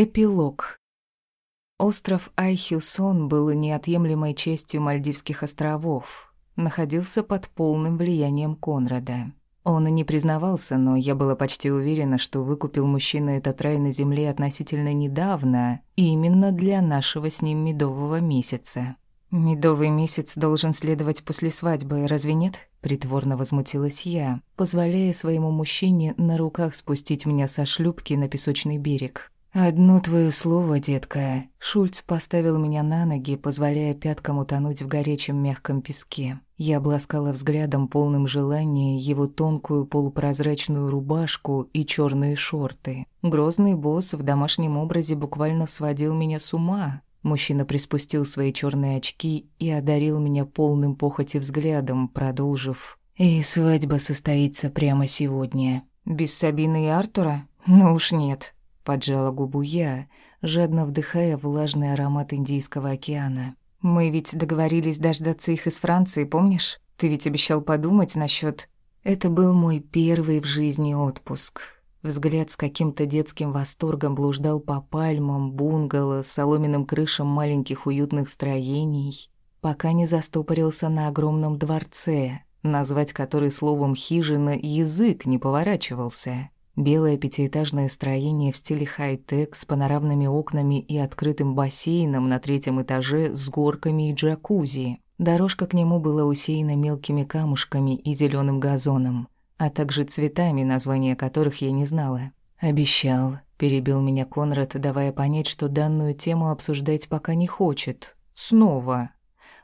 Эпилог. Остров Айхюсон был неотъемлемой частью Мальдивских островов. Находился под полным влиянием Конрада. Он и не признавался, но я была почти уверена, что выкупил мужчина этот рай на земле относительно недавно, именно для нашего с ним медового месяца. «Медовый месяц должен следовать после свадьбы, разве нет?» Притворно возмутилась я, позволяя своему мужчине на руках спустить меня со шлюпки на песочный берег. «Одно твое слово, детка». Шульц поставил меня на ноги, позволяя пяткам утонуть в горячем мягком песке. Я обласкала взглядом, полным желания, его тонкую полупрозрачную рубашку и черные шорты. Грозный босс в домашнем образе буквально сводил меня с ума. Мужчина приспустил свои черные очки и одарил меня полным похоти взглядом, продолжив. «И свадьба состоится прямо сегодня». «Без Сабины и Артура? Ну уж нет». Поджала губу я, жадно вдыхая влажный аромат Индийского океана. «Мы ведь договорились дождаться их из Франции, помнишь? Ты ведь обещал подумать насчет. Это был мой первый в жизни отпуск. Взгляд с каким-то детским восторгом блуждал по пальмам, бунгало, соломенным крышам маленьких уютных строений, пока не застопорился на огромном дворце, назвать который словом «хижина» язык не поворачивался. Белое пятиэтажное строение в стиле хай-тек с панорамными окнами и открытым бассейном на третьем этаже с горками и джакузи. Дорожка к нему была усеяна мелкими камушками и зеленым газоном, а также цветами, названия которых я не знала. «Обещал», — перебил меня Конрад, давая понять, что данную тему обсуждать пока не хочет. «Снова».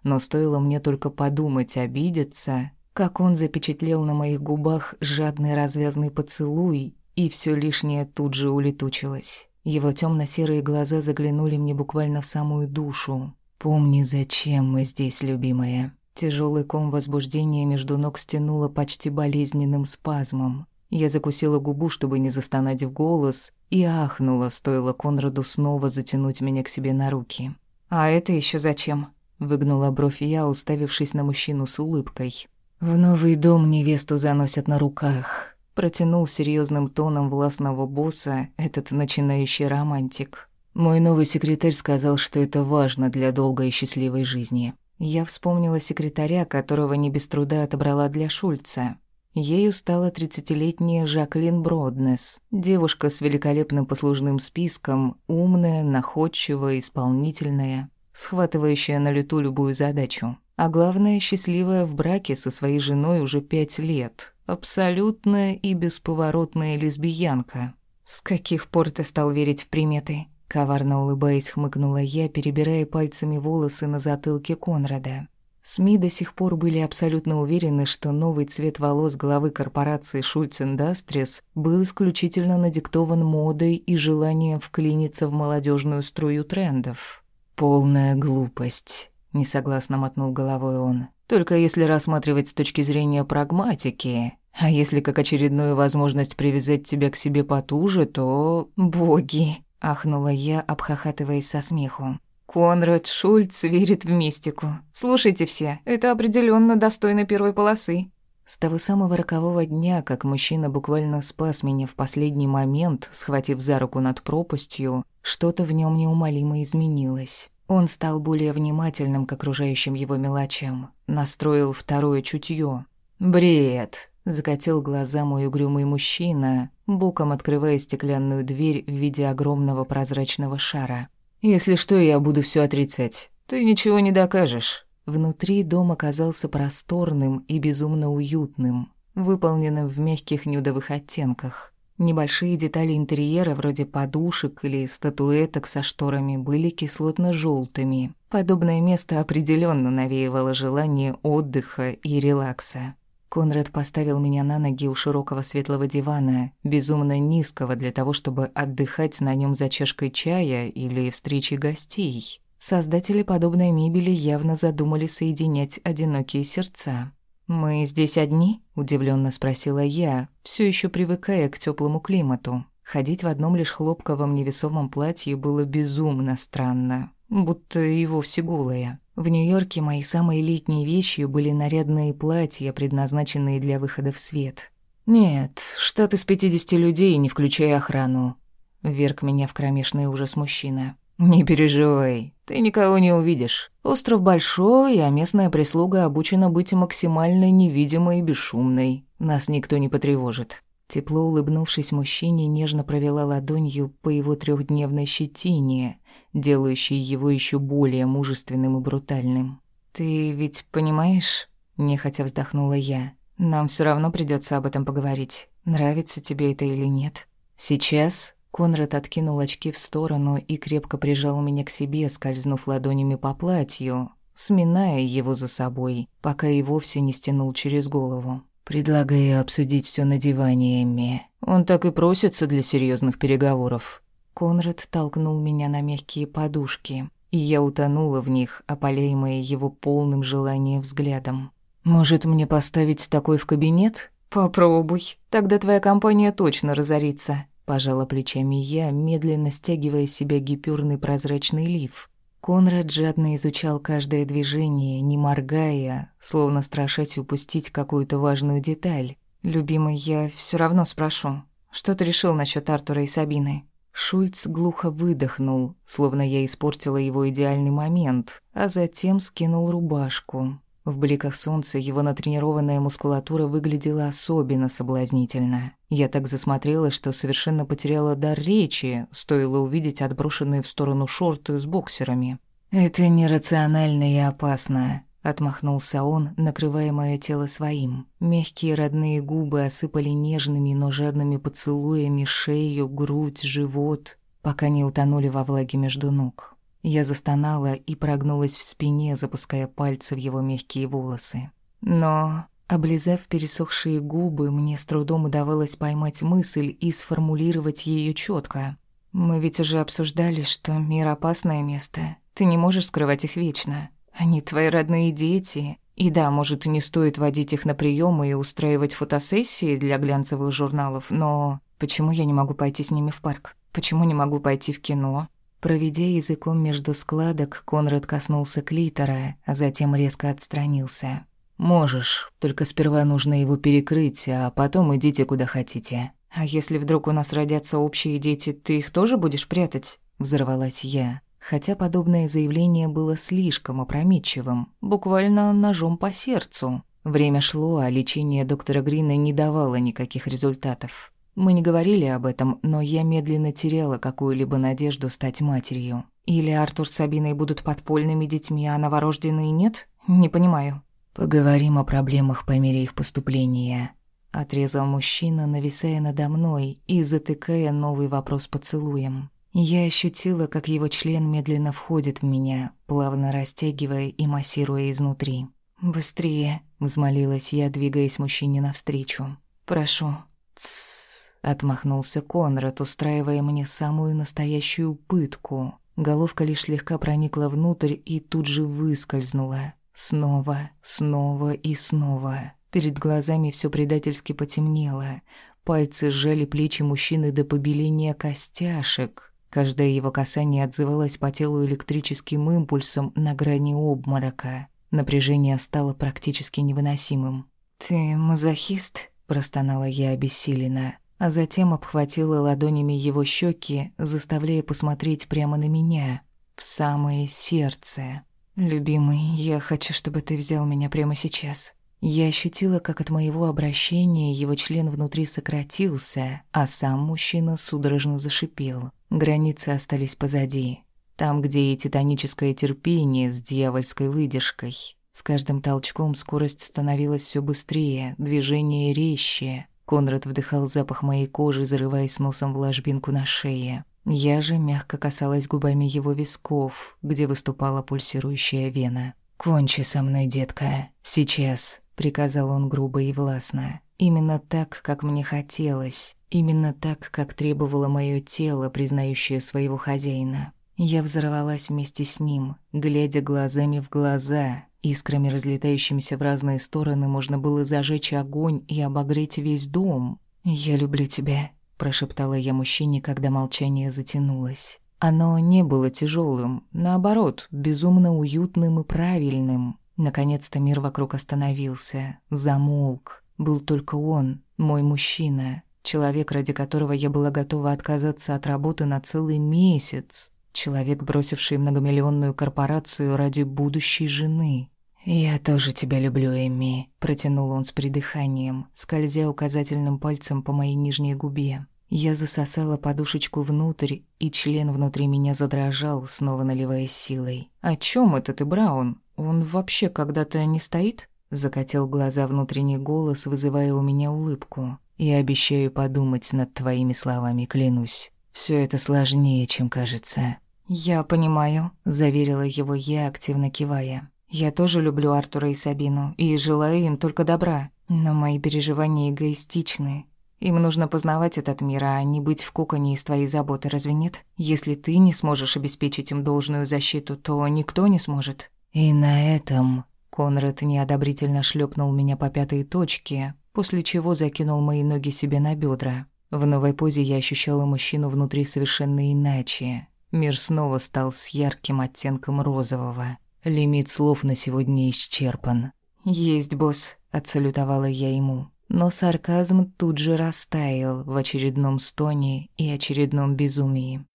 Но стоило мне только подумать, обидеться, как он запечатлел на моих губах жадный развязный поцелуй и все лишнее тут же улетучилось. Его темно-серые глаза заглянули мне буквально в самую душу. «Помни, зачем мы здесь, любимая». Тяжелый ком возбуждения между ног стянуло почти болезненным спазмом. Я закусила губу, чтобы не застонать в голос, и ахнула, стоило Конраду снова затянуть меня к себе на руки. «А это еще зачем?» — выгнула бровь я, уставившись на мужчину с улыбкой. «В новый дом невесту заносят на руках», Протянул серьезным тоном властного босса этот начинающий романтик. Мой новый секретарь сказал, что это важно для долгой и счастливой жизни. Я вспомнила секретаря, которого не без труда отобрала для Шульца. Ею стала тридцатилетняя Жаклин Броднес, девушка с великолепным послужным списком, умная, находчивая, исполнительная, схватывающая на лету любую задачу. А главное, счастливая в браке со своей женой уже пять лет, Абсолютная и бесповоротная лесбиянка. С каких пор ты стал верить в приметы? Коварно улыбаясь, хмыкнула я, перебирая пальцами волосы на затылке Конрада. СМИ до сих пор были абсолютно уверены, что новый цвет волос главы корпорации Шульц Индастрис был исключительно надиктован модой и желанием вклиниться в молодежную струю трендов. «Полная глупость», — несогласно мотнул головой он. Только если рассматривать с точки зрения прагматики. А если как очередную возможность привязать тебя к себе потуже, то... Боги!» — ахнула я, обхахатываясь со смеху. «Конрад Шульц верит в мистику. Слушайте все, это определенно достойно первой полосы». С того самого рокового дня, как мужчина буквально спас меня в последний момент, схватив за руку над пропастью, что-то в нем неумолимо изменилось. Он стал более внимательным к окружающим его мелочам, настроил второе чутье. «Бред!» — закатил глаза мой угрюмый мужчина, боком открывая стеклянную дверь в виде огромного прозрачного шара. «Если что, я буду все отрицать. Ты ничего не докажешь». Внутри дом оказался просторным и безумно уютным, выполненным в мягких нюдовых оттенках. Небольшие детали интерьера, вроде подушек или статуэток со шторами, были кислотно желтыми Подобное место определенно навеивало желание отдыха и релакса. Конрад поставил меня на ноги у широкого светлого дивана, безумно низкого для того, чтобы отдыхать на нем за чашкой чая или встречи гостей. Создатели подобной мебели явно задумали соединять одинокие сердца. «Мы здесь одни?» – удивленно спросила я, все еще привыкая к теплому климату. Ходить в одном лишь хлопковом невесомом платье было безумно странно, будто и вовсе голая. В Нью-Йорке мои самые летние вещи были нарядные платья, предназначенные для выхода в свет. Нет, штат из 50 людей, не включая охрану. Вверг меня в кромешный ужас мужчина. «Не переживай, ты никого не увидишь. Остров большой, а местная прислуга обучена быть максимально невидимой и бесшумной. Нас никто не потревожит». Тепло улыбнувшись мужчине, нежно провела ладонью по его трехдневной щетине, делающей его еще более мужественным и брутальным. «Ты ведь понимаешь?» – нехотя вздохнула я. «Нам все равно придется об этом поговорить. Нравится тебе это или нет?» «Сейчас?» Конрад откинул очки в сторону и крепко прижал меня к себе, скользнув ладонями по платью, сминая его за собой, пока и вовсе не стянул через голову. «Предлагаю обсудить все на диване, Эмми. Он так и просится для серьезных переговоров». Конрад толкнул меня на мягкие подушки, и я утонула в них, опаляемая его полным желанием взглядом. «Может, мне поставить такой в кабинет?» «Попробуй, тогда твоя компания точно разорится», Пожала плечами я, медленно стягивая с себя гипюрный прозрачный лиф. Конрад жадно изучал каждое движение, не моргая, словно страшась упустить какую-то важную деталь. «Любимый, я все равно спрошу. Что ты решил насчет Артура и Сабины?» Шульц глухо выдохнул, словно я испортила его идеальный момент, а затем скинул рубашку. В бликах солнца его натренированная мускулатура выглядела особенно соблазнительно. Я так засмотрела, что совершенно потеряла дар речи, стоило увидеть отброшенные в сторону шорты с боксерами. «Это нерационально и опасно», — отмахнулся он, накрывая мое тело своим. Мягкие родные губы осыпали нежными, но жадными поцелуями шею, грудь, живот, пока не утонули во влаге между ног. Я застонала и прогнулась в спине, запуская пальцы в его мягкие волосы. Но, облизав пересохшие губы, мне с трудом удавалось поймать мысль и сформулировать ее четко. «Мы ведь уже обсуждали, что мир — опасное место. Ты не можешь скрывать их вечно. Они твои родные дети. И да, может, не стоит водить их на приемы и устраивать фотосессии для глянцевых журналов, но почему я не могу пойти с ними в парк? Почему не могу пойти в кино? Проведя языком между складок, Конрад коснулся клитора, а затем резко отстранился. «Можешь, только сперва нужно его перекрыть, а потом идите куда хотите». «А если вдруг у нас родятся общие дети, ты их тоже будешь прятать?» Взорвалась я. Хотя подобное заявление было слишком опрометчивым, буквально ножом по сердцу. Время шло, а лечение доктора Грина не давало никаких результатов. Мы не говорили об этом, но я медленно теряла какую-либо надежду стать матерью. Или Артур с Сабиной будут подпольными детьми, а новорожденные нет? Не понимаю. Поговорим о проблемах по мере их поступления. Отрезал мужчина, нависая надо мной и затыкая новый вопрос поцелуем. Я ощутила, как его член медленно входит в меня, плавно растягивая и массируя изнутри. «Быстрее», — взмолилась я, двигаясь мужчине навстречу. «Прошу». «Тссс». Отмахнулся Конрад, устраивая мне самую настоящую пытку. Головка лишь слегка проникла внутрь и тут же выскользнула. Снова, снова и снова. Перед глазами все предательски потемнело. Пальцы сжали плечи мужчины до побеления костяшек. Каждое его касание отзывалось по телу электрическим импульсом на грани обморока. Напряжение стало практически невыносимым. «Ты мазохист?» – простонала я обессиленно а затем обхватила ладонями его щеки, заставляя посмотреть прямо на меня, в самое сердце. «Любимый, я хочу, чтобы ты взял меня прямо сейчас». Я ощутила, как от моего обращения его член внутри сократился, а сам мужчина судорожно зашипел. Границы остались позади. Там, где и титаническое терпение с дьявольской выдержкой. С каждым толчком скорость становилась все быстрее, движение резче, Конрад вдыхал запах моей кожи, зарываясь носом в ложбинку на шее. Я же мягко касалась губами его висков, где выступала пульсирующая вена. «Кончи со мной, детка. Сейчас», — приказал он грубо и властно. Именно так, как мне хотелось. Именно так, как требовало мое тело, признающее своего хозяина. Я взорвалась вместе с ним, глядя глазами в глаза, Искрами, разлетающимися в разные стороны, можно было зажечь огонь и обогреть весь дом. «Я люблю тебя», — прошептала я мужчине, когда молчание затянулось. Оно не было тяжелым, наоборот, безумно уютным и правильным. Наконец-то мир вокруг остановился, замолк. Был только он, мой мужчина, Человек, ради которого я была готова отказаться от работы на целый месяц. Человек, бросивший многомиллионную корпорацию ради будущей жены. «Я тоже тебя люблю, Эми», — протянул он с придыханием, скользя указательным пальцем по моей нижней губе. Я засосала подушечку внутрь, и член внутри меня задрожал, снова наливаясь силой. «О чем это ты, Браун? Он вообще когда-то не стоит?» Закатил глаза внутренний голос, вызывая у меня улыбку. «Я обещаю подумать над твоими словами, клянусь. Все это сложнее, чем кажется». «Я понимаю», — заверила его я, активно кивая. «Я тоже люблю Артура и Сабину и желаю им только добра, но мои переживания эгоистичны. Им нужно познавать этот мир, а не быть в коконе из твоей заботы, разве нет? Если ты не сможешь обеспечить им должную защиту, то никто не сможет». «И на этом...» Конрад неодобрительно шлепнул меня по пятой точке, после чего закинул мои ноги себе на бедра. В новой позе я ощущала мужчину внутри совершенно иначе. Мир снова стал с ярким оттенком розового. Лимит слов на сегодня исчерпан. «Есть, босс», — отсалютовала я ему. Но сарказм тут же растаял в очередном стоне и очередном безумии.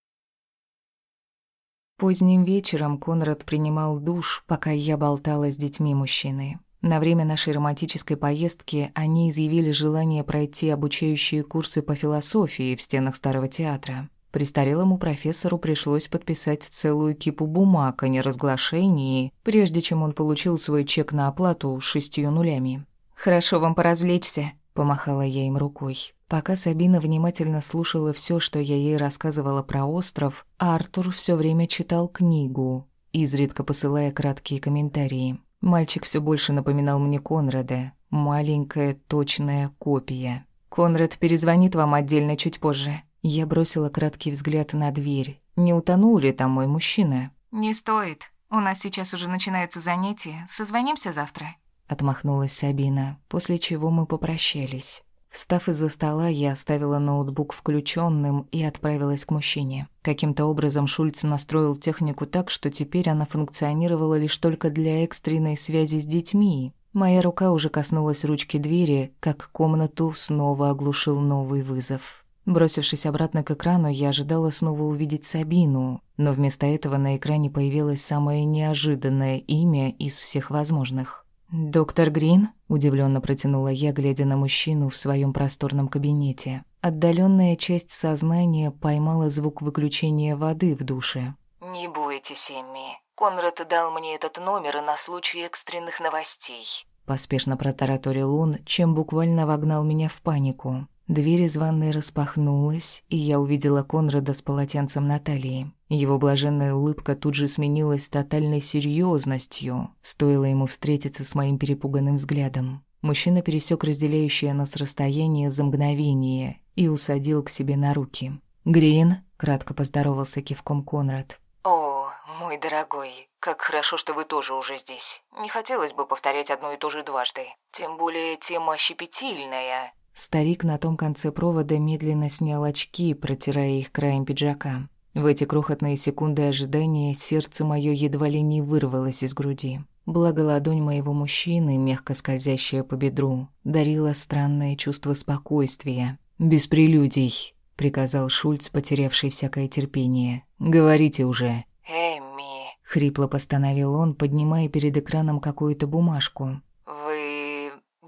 Поздним вечером Конрад принимал душ, пока я болтала с детьми мужчины. На время нашей романтической поездки они изъявили желание пройти обучающие курсы по философии в стенах старого театра. Престарелому профессору пришлось подписать целую кипу бумаг о неразглашении, прежде чем он получил свой чек на оплату шестью нулями. «Хорошо вам поразвлечься», — помахала я им рукой. Пока Сабина внимательно слушала все, что я ей рассказывала про остров, Артур все время читал книгу, изредка посылая краткие комментарии. Мальчик все больше напоминал мне Конрада, маленькая точная копия. «Конрад перезвонит вам отдельно чуть позже». Я бросила краткий взгляд на дверь. Не утонул ли там мой мужчина? «Не стоит. У нас сейчас уже начинаются занятия. Созвонимся завтра». Отмахнулась Сабина, после чего мы попрощались. Встав из-за стола, я оставила ноутбук включенным и отправилась к мужчине. Каким-то образом Шульц настроил технику так, что теперь она функционировала лишь только для экстренной связи с детьми. Моя рука уже коснулась ручки двери, как комнату снова оглушил новый вызов. Бросившись обратно к экрану, я ожидала снова увидеть Сабину, но вместо этого на экране появилось самое неожиданное имя из всех возможных. «Доктор Грин?» – удивленно протянула я, глядя на мужчину в своем просторном кабинете. Отдаленная часть сознания поймала звук выключения воды в душе. «Не бойтесь, Эмми. Конрад дал мне этот номер на случай экстренных новостей». Поспешно протараторил он, чем буквально вогнал меня в панику. Дверь из ванной распахнулась, и я увидела Конрада с полотенцем на талии. Его блаженная улыбка тут же сменилась тотальной серьезностью, стоило ему встретиться с моим перепуганным взглядом. Мужчина пересек разделяющее нас расстояние за мгновение и усадил к себе на руки. «Грин», — кратко поздоровался кивком Конрад. «О, мой дорогой, как хорошо, что вы тоже уже здесь. Не хотелось бы повторять одно и то же дважды. Тем более тема щепетильная». Старик на том конце провода медленно снял очки, протирая их краем пиджака. В эти крохотные секунды ожидания сердце мое едва ли не вырвалось из груди. Благо ладонь моего мужчины, мягко скользящая по бедру, дарила странное чувство спокойствия. «Без прелюдий», — приказал Шульц, потерявший всякое терпение. «Говорите уже». «Эмми», — хрипло постановил он, поднимая перед экраном какую-то бумажку. «Вы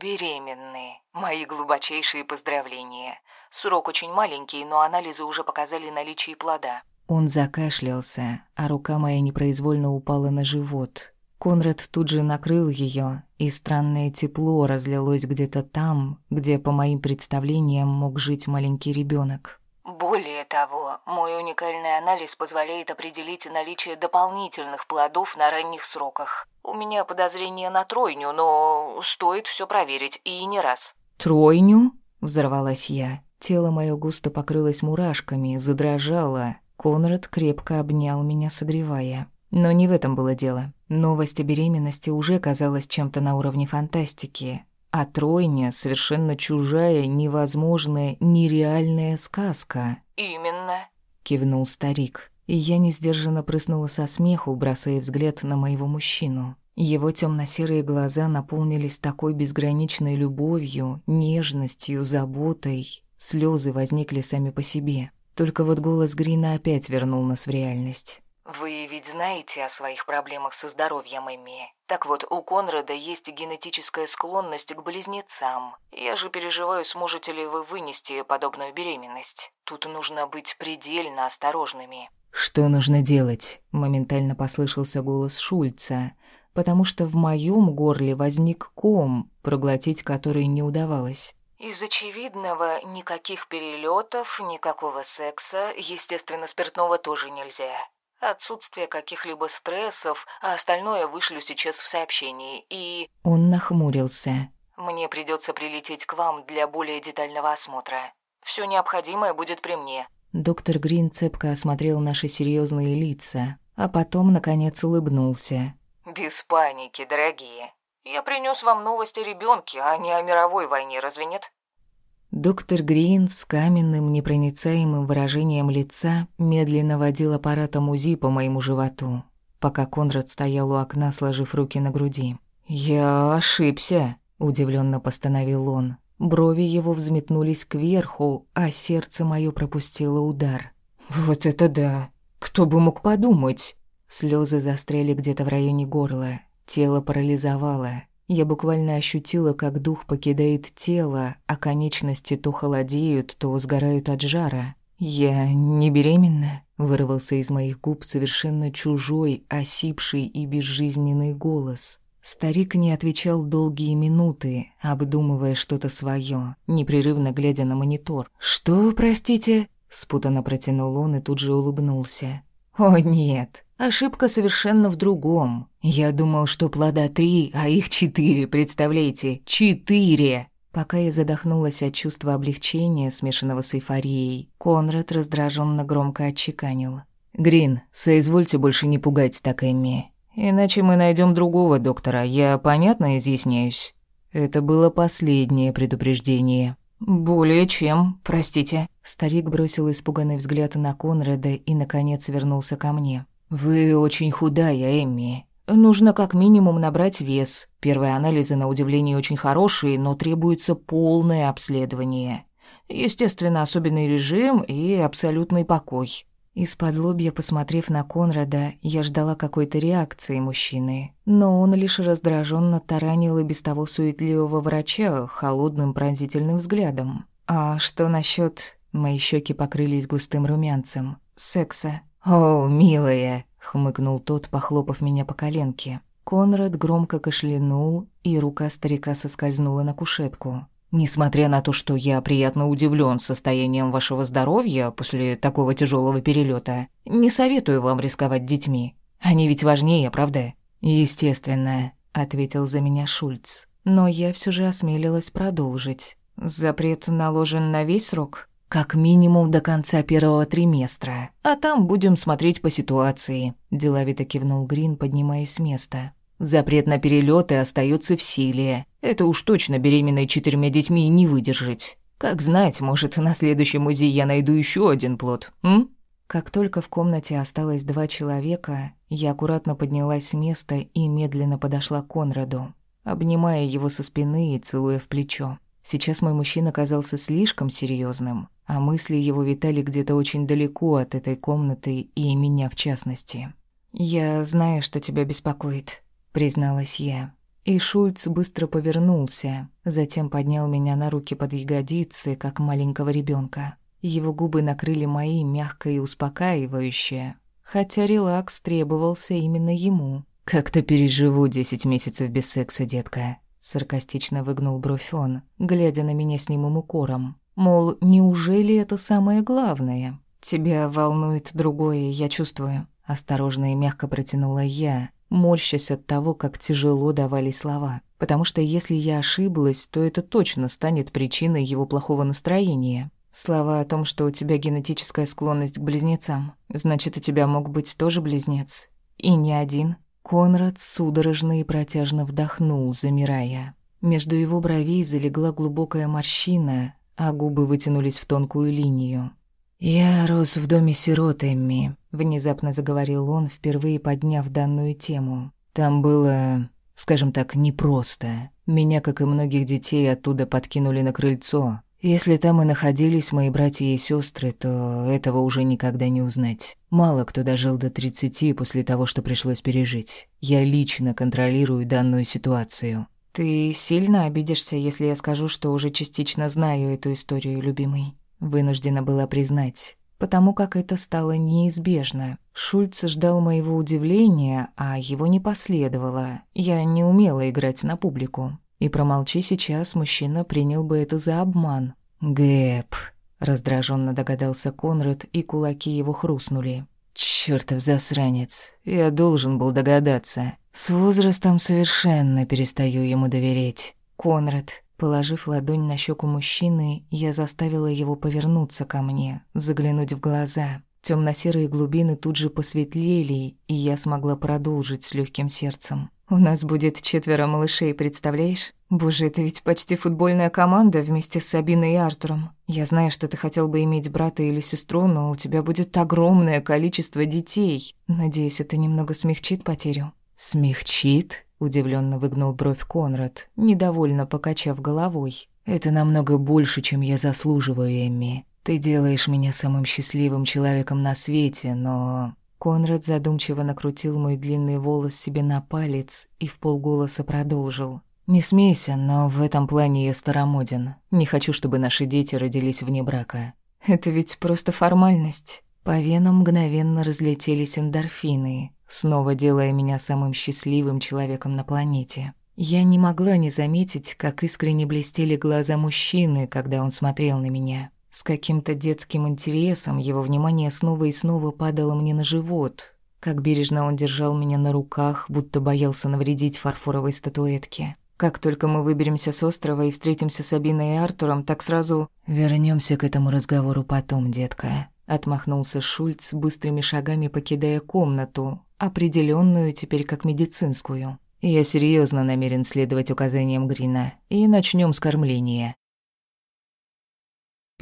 беременны. Мои глубочайшие поздравления. Срок очень маленький, но анализы уже показали наличие плода». Он закашлялся, а рука моя непроизвольно упала на живот. Конрад тут же накрыл ее, и странное тепло разлилось где-то там, где, по моим представлениям, мог жить маленький ребенок. Более того, мой уникальный анализ позволяет определить наличие дополнительных плодов на ранних сроках. У меня подозрение на тройню, но стоит все проверить, и не раз. «Тройню?» — взорвалась я. Тело мое густо покрылось мурашками, задрожало, Конрад крепко обнял меня, согревая. Но не в этом было дело. Новость о беременности уже казалась чем-то на уровне фантастики. А тройня — совершенно чужая, невозможная, нереальная сказка. «Именно», — кивнул старик. И я несдержанно прыснула со смеху, бросая взгляд на моего мужчину. Его темно-серые глаза наполнились такой безграничной любовью, нежностью, заботой, Слезы возникли сами по себе. Только вот голос Грина опять вернул нас в реальность. «Вы ведь знаете о своих проблемах со здоровьем, Эмми. Так вот, у Конрада есть генетическая склонность к близнецам. Я же переживаю, сможете ли вы вынести подобную беременность. Тут нужно быть предельно осторожными». «Что нужно делать?» — моментально послышался голос Шульца, потому что в моем горле возник ком, проглотить который не удавалось. Из очевидного никаких перелетов, никакого секса, естественно, спиртного тоже нельзя. Отсутствие каких-либо стрессов, а остальное вышлю сейчас в сообщении. И... Он нахмурился. Мне придется прилететь к вам для более детального осмотра. Все необходимое будет при мне. Доктор Грин цепко осмотрел наши серьезные лица, а потом, наконец, улыбнулся. «Без паники, дорогие. Я принес вам новости о ребенке, а не о мировой войне, разве нет?» Доктор Грин с каменным непроницаемым выражением лица медленно водил аппаратом УЗИ по моему животу, пока Конрад стоял у окна, сложив руки на груди. «Я ошибся», — удивленно постановил он. Брови его взметнулись кверху, а сердце мое пропустило удар. «Вот это да! Кто бы мог подумать!» Слезы застряли где-то в районе горла, тело парализовало, я буквально ощутила, как дух покидает тело, а конечности то холодеют, то сгорают от жара. «Я не беременна?» — вырвался из моих губ совершенно чужой, осипший и безжизненный голос. Старик не отвечал долгие минуты, обдумывая что-то свое, непрерывно глядя на монитор. «Что, простите?» — спутанно протянул он и тут же улыбнулся. «О, нет, Ошибка совершенно в другом. Я думал, что плода три, а их четыре, представляете? Четыре! Пока я задохнулась от чувства облегчения, смешанного с эйфорией, Конрад раздраженно громко отчеканил. «Грин, соизвольте больше не пугать так Эмми. Иначе мы найдем другого доктора, я понятно изъясняюсь?» Это было последнее предупреждение. «Более чем, простите». Старик бросил испуганный взгляд на Конрада и, наконец, вернулся ко мне. «Вы очень худая, Эмми. Нужно как минимум набрать вес. Первые анализы, на удивление, очень хорошие, но требуется полное обследование. Естественно, особенный режим и абсолютный покой». Из-под лобья, посмотрев на Конрада, я ждала какой-то реакции мужчины, но он лишь раздраженно таранил и без того суетливого врача холодным пронзительным взглядом. «А что насчет? Мои щеки покрылись густым румянцем. «Секса?» «О, милая!» — хмыкнул тот, похлопав меня по коленке. Конрад громко кашлянул, и рука старика соскользнула на кушетку. «Несмотря на то, что я приятно удивлен состоянием вашего здоровья после такого тяжелого перелета, не советую вам рисковать детьми. Они ведь важнее, правда?» «Естественно», — ответил за меня Шульц. Но я все же осмелилась продолжить. «Запрет наложен на весь срок?» Как минимум до конца первого триместра. А там будем смотреть по ситуации», – деловито кивнул Грин, поднимаясь с места. «Запрет на перелеты остается в силе. Это уж точно беременной четырьмя детьми не выдержать. Как знать, может, на следующем УЗИ я найду еще один плод, м?» Как только в комнате осталось два человека, я аккуратно поднялась с места и медленно подошла к Конраду, обнимая его со спины и целуя в плечо. Сейчас мой мужчина казался слишком серьезным, а мысли его витали где-то очень далеко от этой комнаты и меня в частности. «Я знаю, что тебя беспокоит», — призналась я. И Шульц быстро повернулся, затем поднял меня на руки под ягодицы, как маленького ребенка. Его губы накрыли мои мягко и успокаивающе, хотя релакс требовался именно ему. «Как-то переживу десять месяцев без секса, детка», Саркастично выгнул бровь он, глядя на меня с немым укором. Мол, неужели это самое главное? Тебя волнует другое, я чувствую. Осторожно и мягко протянула я, морщась от того, как тяжело давали слова. Потому что если я ошиблась, то это точно станет причиной его плохого настроения. Слова о том, что у тебя генетическая склонность к близнецам. Значит, у тебя мог быть тоже близнец. И не один. Конрад судорожно и протяжно вдохнул, замирая. Между его бровей залегла глубокая морщина, а губы вытянулись в тонкую линию. «Я рос в доме сирот, Эмми», — внезапно заговорил он, впервые подняв данную тему. «Там было, скажем так, непросто. Меня, как и многих детей, оттуда подкинули на крыльцо. Если там и находились мои братья и сестры, то этого уже никогда не узнать. Мало кто дожил до 30 после того, что пришлось пережить. Я лично контролирую данную ситуацию. Ты сильно обидишься, если я скажу, что уже частично знаю эту историю, любимый. Вынуждена была признать, потому как это стало неизбежно. Шульц ждал моего удивления, а его не последовало. Я не умела играть на публику. И промолчи сейчас, мужчина принял бы это за обман. «Гэп», — раздраженно догадался Конрад, и кулаки его хрустнули. «Чёртов засранец, я должен был догадаться. С возрастом совершенно перестаю ему доверять». «Конрад», положив ладонь на щеку мужчины, я заставила его повернуться ко мне, заглянуть в глаза. Темно-серые глубины тут же посветлели, и я смогла продолжить с легким сердцем. У нас будет четверо малышей, представляешь? Боже, это ведь почти футбольная команда вместе с Сабиной и Артуром. Я знаю, что ты хотел бы иметь брата или сестру, но у тебя будет огромное количество детей. Надеюсь, это немного смягчит потерю. Смягчит? Удивленно выгнул бровь Конрад, недовольно покачав головой. Это намного больше, чем я заслуживаю, Эмми. Ты делаешь меня самым счастливым человеком на свете, но Конрад задумчиво накрутил мой длинный волос себе на палец и в полголоса продолжил. «Не смейся, но в этом плане я старомоден. Не хочу, чтобы наши дети родились вне брака. Это ведь просто формальность». По венам мгновенно разлетелись эндорфины, снова делая меня самым счастливым человеком на планете. Я не могла не заметить, как искренне блестели глаза мужчины, когда он смотрел на меня. С каким-то детским интересом его внимание снова и снова падало мне на живот, как бережно он держал меня на руках, будто боялся навредить фарфоровой статуэтке. Как только мы выберемся с острова и встретимся с Абиной и Артуром, так сразу... Вернемся к этому разговору потом, детка», — отмахнулся Шульц, быстрыми шагами покидая комнату, определенную теперь как медицинскую. «Я серьезно намерен следовать указаниям Грина, и начнем с кормления.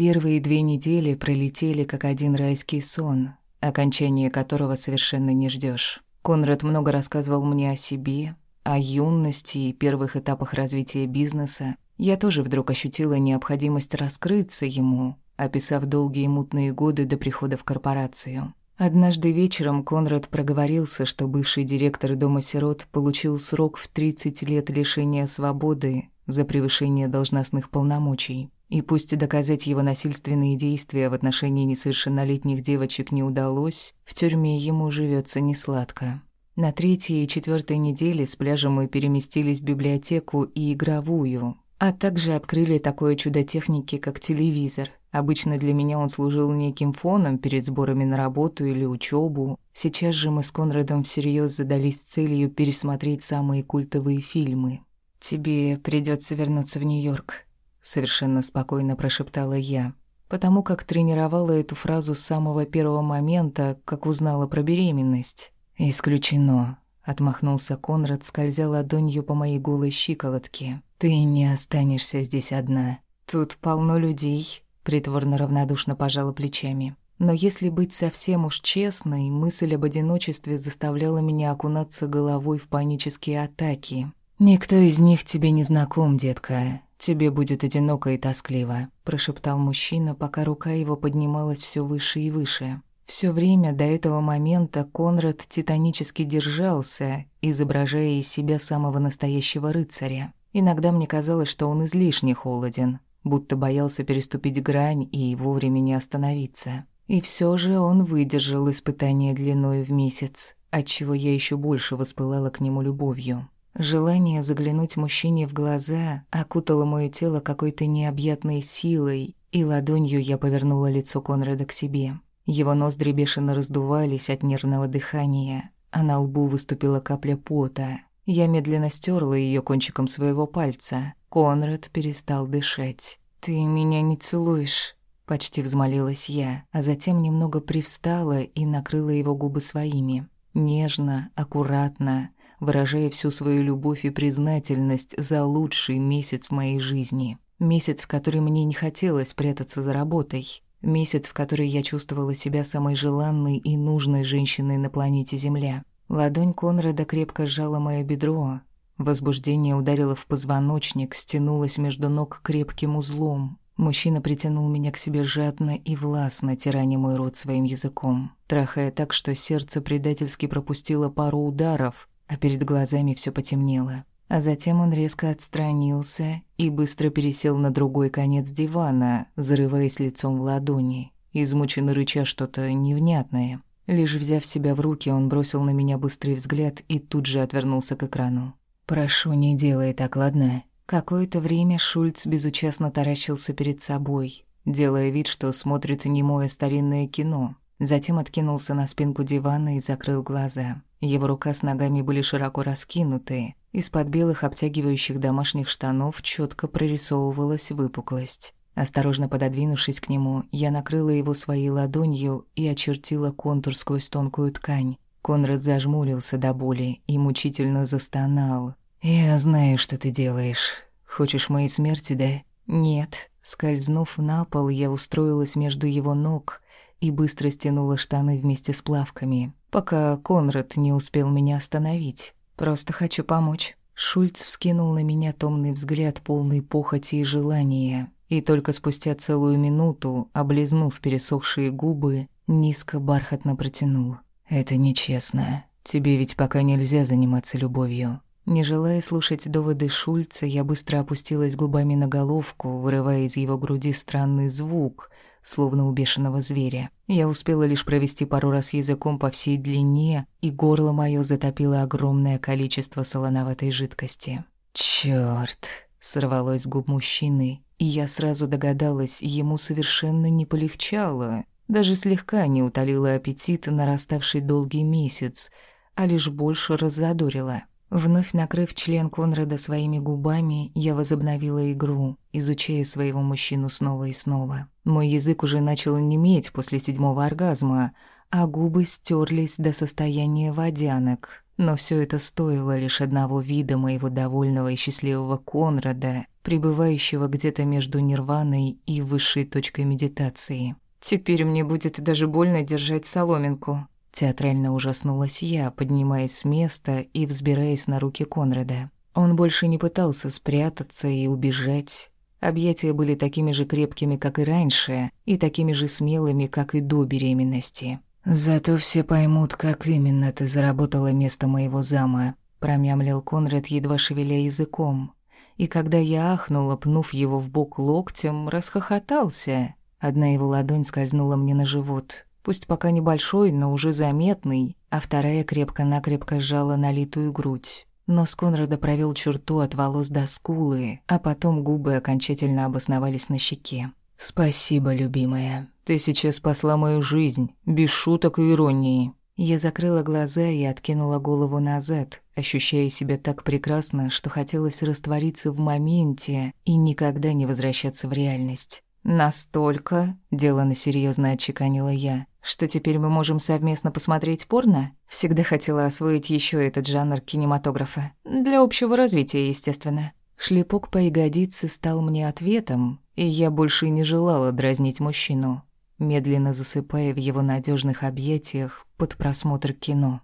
Первые две недели пролетели как один райский сон, окончание которого совершенно не ждешь. Конрад много рассказывал мне о себе, о юности и первых этапах развития бизнеса. Я тоже вдруг ощутила необходимость раскрыться ему, описав долгие мутные годы до прихода в корпорацию. Однажды вечером Конрад проговорился, что бывший директор дома сирот получил срок в 30 лет лишения свободы за превышение должностных полномочий. И пусть доказать его насильственные действия в отношении несовершеннолетних девочек не удалось, в тюрьме ему живется несладко. На третьей и четвертой неделе с пляжа мы переместились в библиотеку и игровую, а также открыли такое чудо техники, как телевизор. Обычно для меня он служил неким фоном перед сборами на работу или учебу. Сейчас же мы с Конрадом всерьез задались целью пересмотреть самые культовые фильмы. «Тебе придется вернуться в Нью-Йорк», совершенно спокойно прошептала я, потому как тренировала эту фразу с самого первого момента, как узнала про беременность. Исключено, отмахнулся Конрад, скользя ладонью по моей голой щиколотке. Ты не останешься здесь одна. Тут полно людей, притворно равнодушно пожала плечами. Но если быть совсем уж честной, мысль об одиночестве заставляла меня окунаться головой в панические атаки. Никто из них тебе не знаком, детка. «Тебе будет одиноко и тоскливо», – прошептал мужчина, пока рука его поднималась все выше и выше. Все время до этого момента Конрад титанически держался, изображая из себя самого настоящего рыцаря. Иногда мне казалось, что он излишне холоден, будто боялся переступить грань и вовремя не остановиться. И все же он выдержал испытание длиной в месяц, отчего я еще больше воспылала к нему любовью. Желание заглянуть мужчине в глаза окутало моё тело какой-то необъятной силой, и ладонью я повернула лицо Конрада к себе. Его ноздри бешено раздувались от нервного дыхания, а на лбу выступила капля пота. Я медленно стерла ее кончиком своего пальца. Конрад перестал дышать. «Ты меня не целуешь?» Почти взмолилась я, а затем немного привстала и накрыла его губы своими. Нежно, аккуратно, выражая всю свою любовь и признательность за лучший месяц в моей жизни. Месяц, в который мне не хотелось прятаться за работой. Месяц, в который я чувствовала себя самой желанной и нужной женщиной на планете Земля. Ладонь Конрада крепко сжала моё бедро. Возбуждение ударило в позвоночник, стянулось между ног крепким узлом. Мужчина притянул меня к себе жадно и властно, тирая мой рот своим языком, трахая так, что сердце предательски пропустило пару ударов, а перед глазами все потемнело. А затем он резко отстранился и быстро пересел на другой конец дивана, зарываясь лицом в ладони, измученно рыча что-то невнятное. Лишь взяв себя в руки, он бросил на меня быстрый взгляд и тут же отвернулся к экрану. «Прошу, не делай так, ладно?» Какое-то время Шульц безучастно таращился перед собой, делая вид, что смотрит немое старинное кино. Затем откинулся на спинку дивана и закрыл глаза. Его рука с ногами были широко раскинуты. Из-под белых обтягивающих домашних штанов четко прорисовывалась выпуклость. Осторожно пододвинувшись к нему, я накрыла его своей ладонью и очертила контур сквозь тонкую ткань. Конрад зажмурился до боли и мучительно застонал. «Я знаю, что ты делаешь. Хочешь моей смерти, да?» «Нет». Скользнув на пол, я устроилась между его ног и быстро стянула штаны вместе с плавками, пока Конрад не успел меня остановить. «Просто хочу помочь». Шульц вскинул на меня томный взгляд, полный похоти и желания, и только спустя целую минуту, облизнув пересохшие губы, низко бархатно протянул. «Это нечестно. Тебе ведь пока нельзя заниматься любовью. Не желая слушать доводы Шульца, я быстро опустилась губами на головку, вырывая из его груди странный звук, словно у бешеного зверя. Я успела лишь провести пару раз языком по всей длине, и горло мое затопило огромное количество солоноватой жидкости. «Чёрт!» — сорвалось с губ мужчины, и я сразу догадалась, ему совершенно не полегчало, даже слегка не утолило аппетит нараставший долгий месяц, а лишь больше раззадорило. Вновь накрыв член Конрада своими губами, я возобновила игру, изучая своего мужчину снова и снова. Мой язык уже начал неметь после седьмого оргазма, а губы стерлись до состояния водянок. Но все это стоило лишь одного вида моего довольного и счастливого Конрада, пребывающего где-то между нирваной и высшей точкой медитации. «Теперь мне будет даже больно держать соломинку», Театрально ужаснулась я, поднимаясь с места и взбираясь на руки Конрада. Он больше не пытался спрятаться и убежать. Объятия были такими же крепкими, как и раньше, и такими же смелыми, как и до беременности. «Зато все поймут, как именно ты заработала место моего зама», промямлил Конрад, едва шевеля языком. И когда я ахнула, пнув его в бок локтем, расхохотался. Одна его ладонь скользнула мне на живот пусть пока небольшой, но уже заметный, а вторая крепко-накрепко сжала налитую грудь. Нос Конрада провел черту от волос до скулы, а потом губы окончательно обосновались на щеке. «Спасибо, любимая. Ты сейчас спасла мою жизнь, без шуток и иронии». Я закрыла глаза и откинула голову назад, ощущая себя так прекрасно, что хотелось раствориться в моменте и никогда не возвращаться в реальность. «Настолько?» – делано серьезно отчеканила я. «Что теперь мы можем совместно посмотреть порно?» Всегда хотела освоить еще этот жанр кинематографа. Для общего развития, естественно. Шлепок по ягодице стал мне ответом, и я больше не желала дразнить мужчину, медленно засыпая в его надежных объятиях под просмотр кино.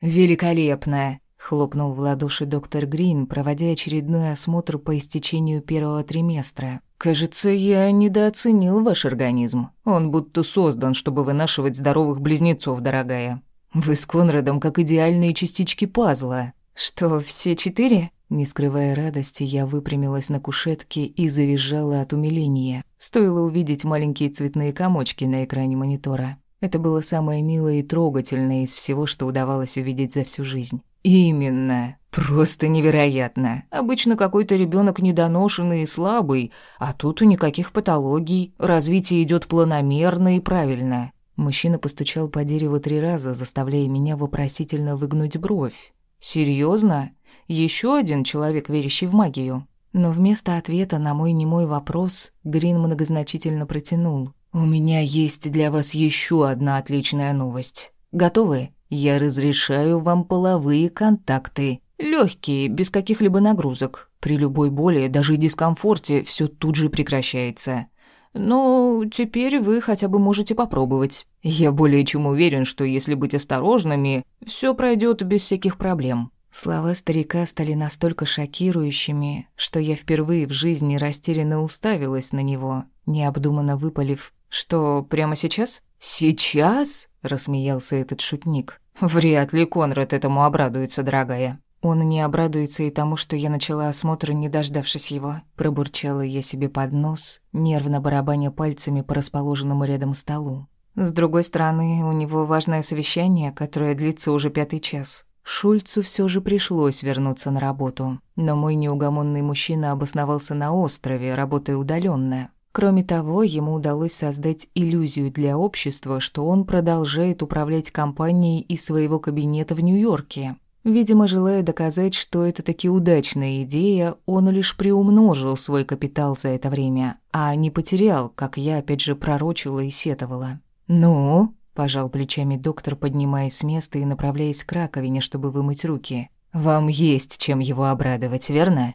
«Великолепно!» Хлопнул в ладоши доктор Грин, проводя очередной осмотр по истечению первого триместра. «Кажется, я недооценил ваш организм. Он будто создан, чтобы вынашивать здоровых близнецов, дорогая. Вы с Конрадом как идеальные частички пазла. Что, все четыре?» Не скрывая радости, я выпрямилась на кушетке и завизжала от умиления. Стоило увидеть маленькие цветные комочки на экране монитора. Это было самое милое и трогательное из всего, что удавалось увидеть за всю жизнь. Именно. Просто невероятно. Обычно какой-то ребенок недоношенный и слабый, а тут никаких патологий. Развитие идет планомерно и правильно. Мужчина постучал по дереву три раза, заставляя меня вопросительно выгнуть бровь. Серьезно? Еще один человек, верящий в магию? Но вместо ответа на мой немой вопрос Грин многозначительно протянул. «У меня есть для вас еще одна отличная новость. Готовы? Я разрешаю вам половые контакты. Легкие, без каких-либо нагрузок. При любой боли, даже дискомфорте, все тут же прекращается. Но теперь вы хотя бы можете попробовать. Я более чем уверен, что если быть осторожными, все пройдет без всяких проблем. Слова старика стали настолько шокирующими, что я впервые в жизни растерянно уставилась на него, необдуманно выпалив «Что, прямо сейчас?» «Сейчас?» — рассмеялся этот шутник. «Вряд ли Конрад этому обрадуется, дорогая». «Он не обрадуется и тому, что я начала осмотр, не дождавшись его». Пробурчала я себе под нос, нервно барабаня пальцами по расположенному рядом столу. С другой стороны, у него важное совещание, которое длится уже пятый час. Шульцу все же пришлось вернуться на работу, но мой неугомонный мужчина обосновался на острове, работая удаленно. Кроме того, ему удалось создать иллюзию для общества, что он продолжает управлять компанией из своего кабинета в Нью-Йорке. Видимо, желая доказать, что это таки удачная идея, он лишь приумножил свой капитал за это время, а не потерял, как я опять же пророчила и сетовала. «Ну?» – пожал плечами доктор, поднимаясь с места и направляясь к раковине, чтобы вымыть руки. «Вам есть чем его обрадовать, верно?»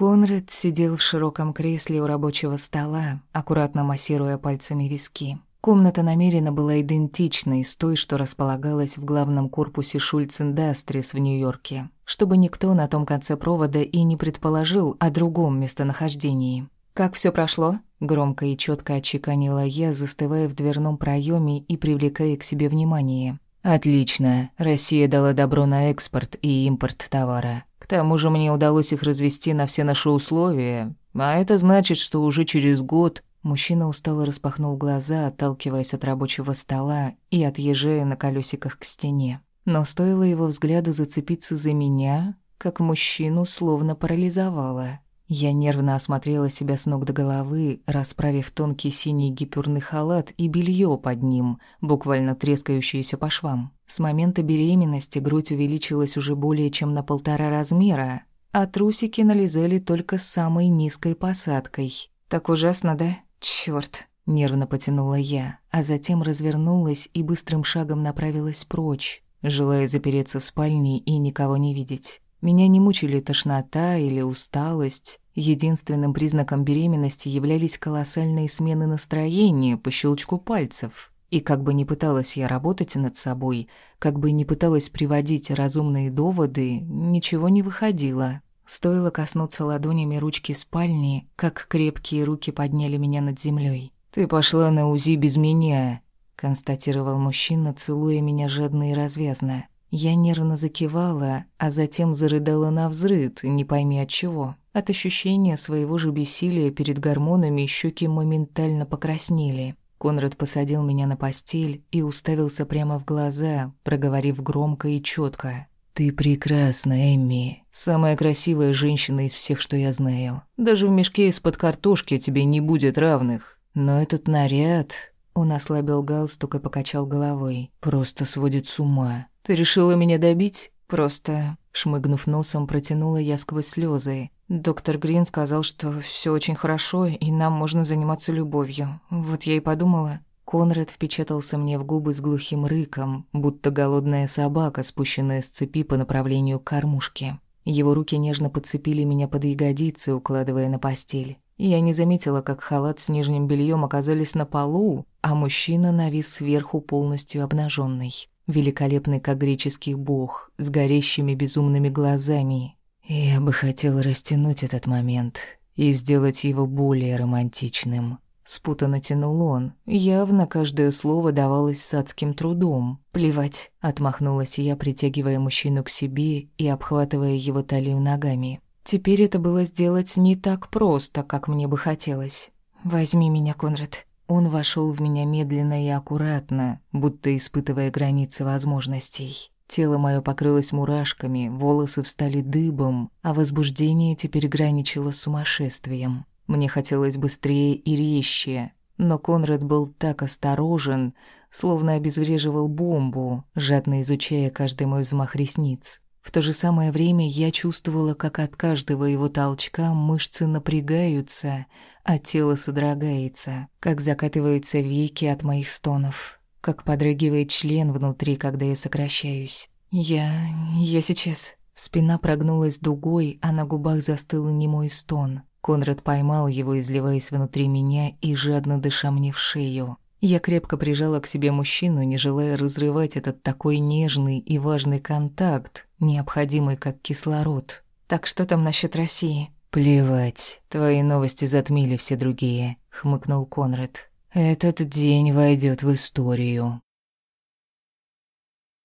Конрад сидел в широком кресле у рабочего стола, аккуратно массируя пальцами виски. Комната намеренно была идентичной с той, что располагалась в главном корпусе Шульц Индастрис в Нью-Йорке, чтобы никто на том конце провода и не предположил о другом местонахождении. «Как все прошло?» — громко и четко отчеканила я, застывая в дверном проеме и привлекая к себе внимание. «Отлично. Россия дала добро на экспорт и импорт товара. Тому же мне удалось их развести на все наши условия. А это значит, что уже через год...» Мужчина устало распахнул глаза, отталкиваясь от рабочего стола и отъезжая на колесиках к стене. Но стоило его взгляду зацепиться за меня, как мужчину словно парализовало. Я нервно осмотрела себя с ног до головы, расправив тонкий синий гипюрный халат и белье под ним, буквально трескающееся по швам. С момента беременности грудь увеличилась уже более чем на полтора размера, а трусики налезали только с самой низкой посадкой. Так ужасно, да? Чёрт! Нервно потянула я, а затем развернулась и быстрым шагом направилась прочь, желая запереться в спальне и никого не видеть. Меня не мучили тошнота или усталость. Единственным признаком беременности являлись колоссальные смены настроения по щелчку пальцев. И как бы ни пыталась я работать над собой, как бы ни пыталась приводить разумные доводы, ничего не выходило. Стоило коснуться ладонями ручки спальни, как крепкие руки подняли меня над землей. «Ты пошла на УЗИ без меня», — констатировал мужчина, целуя меня жадно и развязно. Я нервно закивала, а затем зарыдала на взрыд, не пойми от чего. От ощущения своего же бессилия перед гормонами щеки моментально покраснели. Конрад посадил меня на постель и уставился прямо в глаза, проговорив громко и четко. «Ты прекрасна, Эмми. Самая красивая женщина из всех, что я знаю. Даже в мешке из-под картошки тебе не будет равных. Но этот наряд...» Он ослабил галстук и покачал головой. «Просто сводит с ума. Ты решила меня добить? Просто...» Шмыгнув носом, протянула я сквозь слезы. Доктор Грин сказал, что все очень хорошо, и нам можно заниматься любовью. Вот я и подумала. Конрад впечатался мне в губы с глухим рыком, будто голодная собака, спущенная с цепи по направлению к кормушке. Его руки нежно подцепили меня под ягодицы, укладывая на постель. Я не заметила, как халат с нижним бельем оказались на полу, а мужчина навис сверху полностью обнаженный великолепный как греческий бог, с горящими безумными глазами. Я бы хотел растянуть этот момент и сделать его более романтичным. Спутанно тянул он. Явно каждое слово давалось с адским трудом. «Плевать», — отмахнулась я, притягивая мужчину к себе и обхватывая его талию ногами. Теперь это было сделать не так просто, как мне бы хотелось. «Возьми меня, Конрад. Он вошел в меня медленно и аккуратно, будто испытывая границы возможностей. Тело мое покрылось мурашками, волосы встали дыбом, а возбуждение теперь граничило сумасшествием. Мне хотелось быстрее и резче, но Конрад был так осторожен, словно обезвреживал бомбу, жадно изучая каждый мой взмах ресниц. В то же самое время я чувствовала, как от каждого его толчка мышцы напрягаются, а тело содрогается, как закатываются веки от моих стонов, как подрагивает член внутри, когда я сокращаюсь. Я... я сейчас... Спина прогнулась дугой, а на губах застыл немой стон. Конрад поймал его, изливаясь внутри меня и жадно дыша мне в шею. Я крепко прижала к себе мужчину, не желая разрывать этот такой нежный и важный контакт, необходимый как кислород. «Так что там насчет России?» «Плевать, твои новости затмили все другие», — хмыкнул Конрад. «Этот день войдет в историю».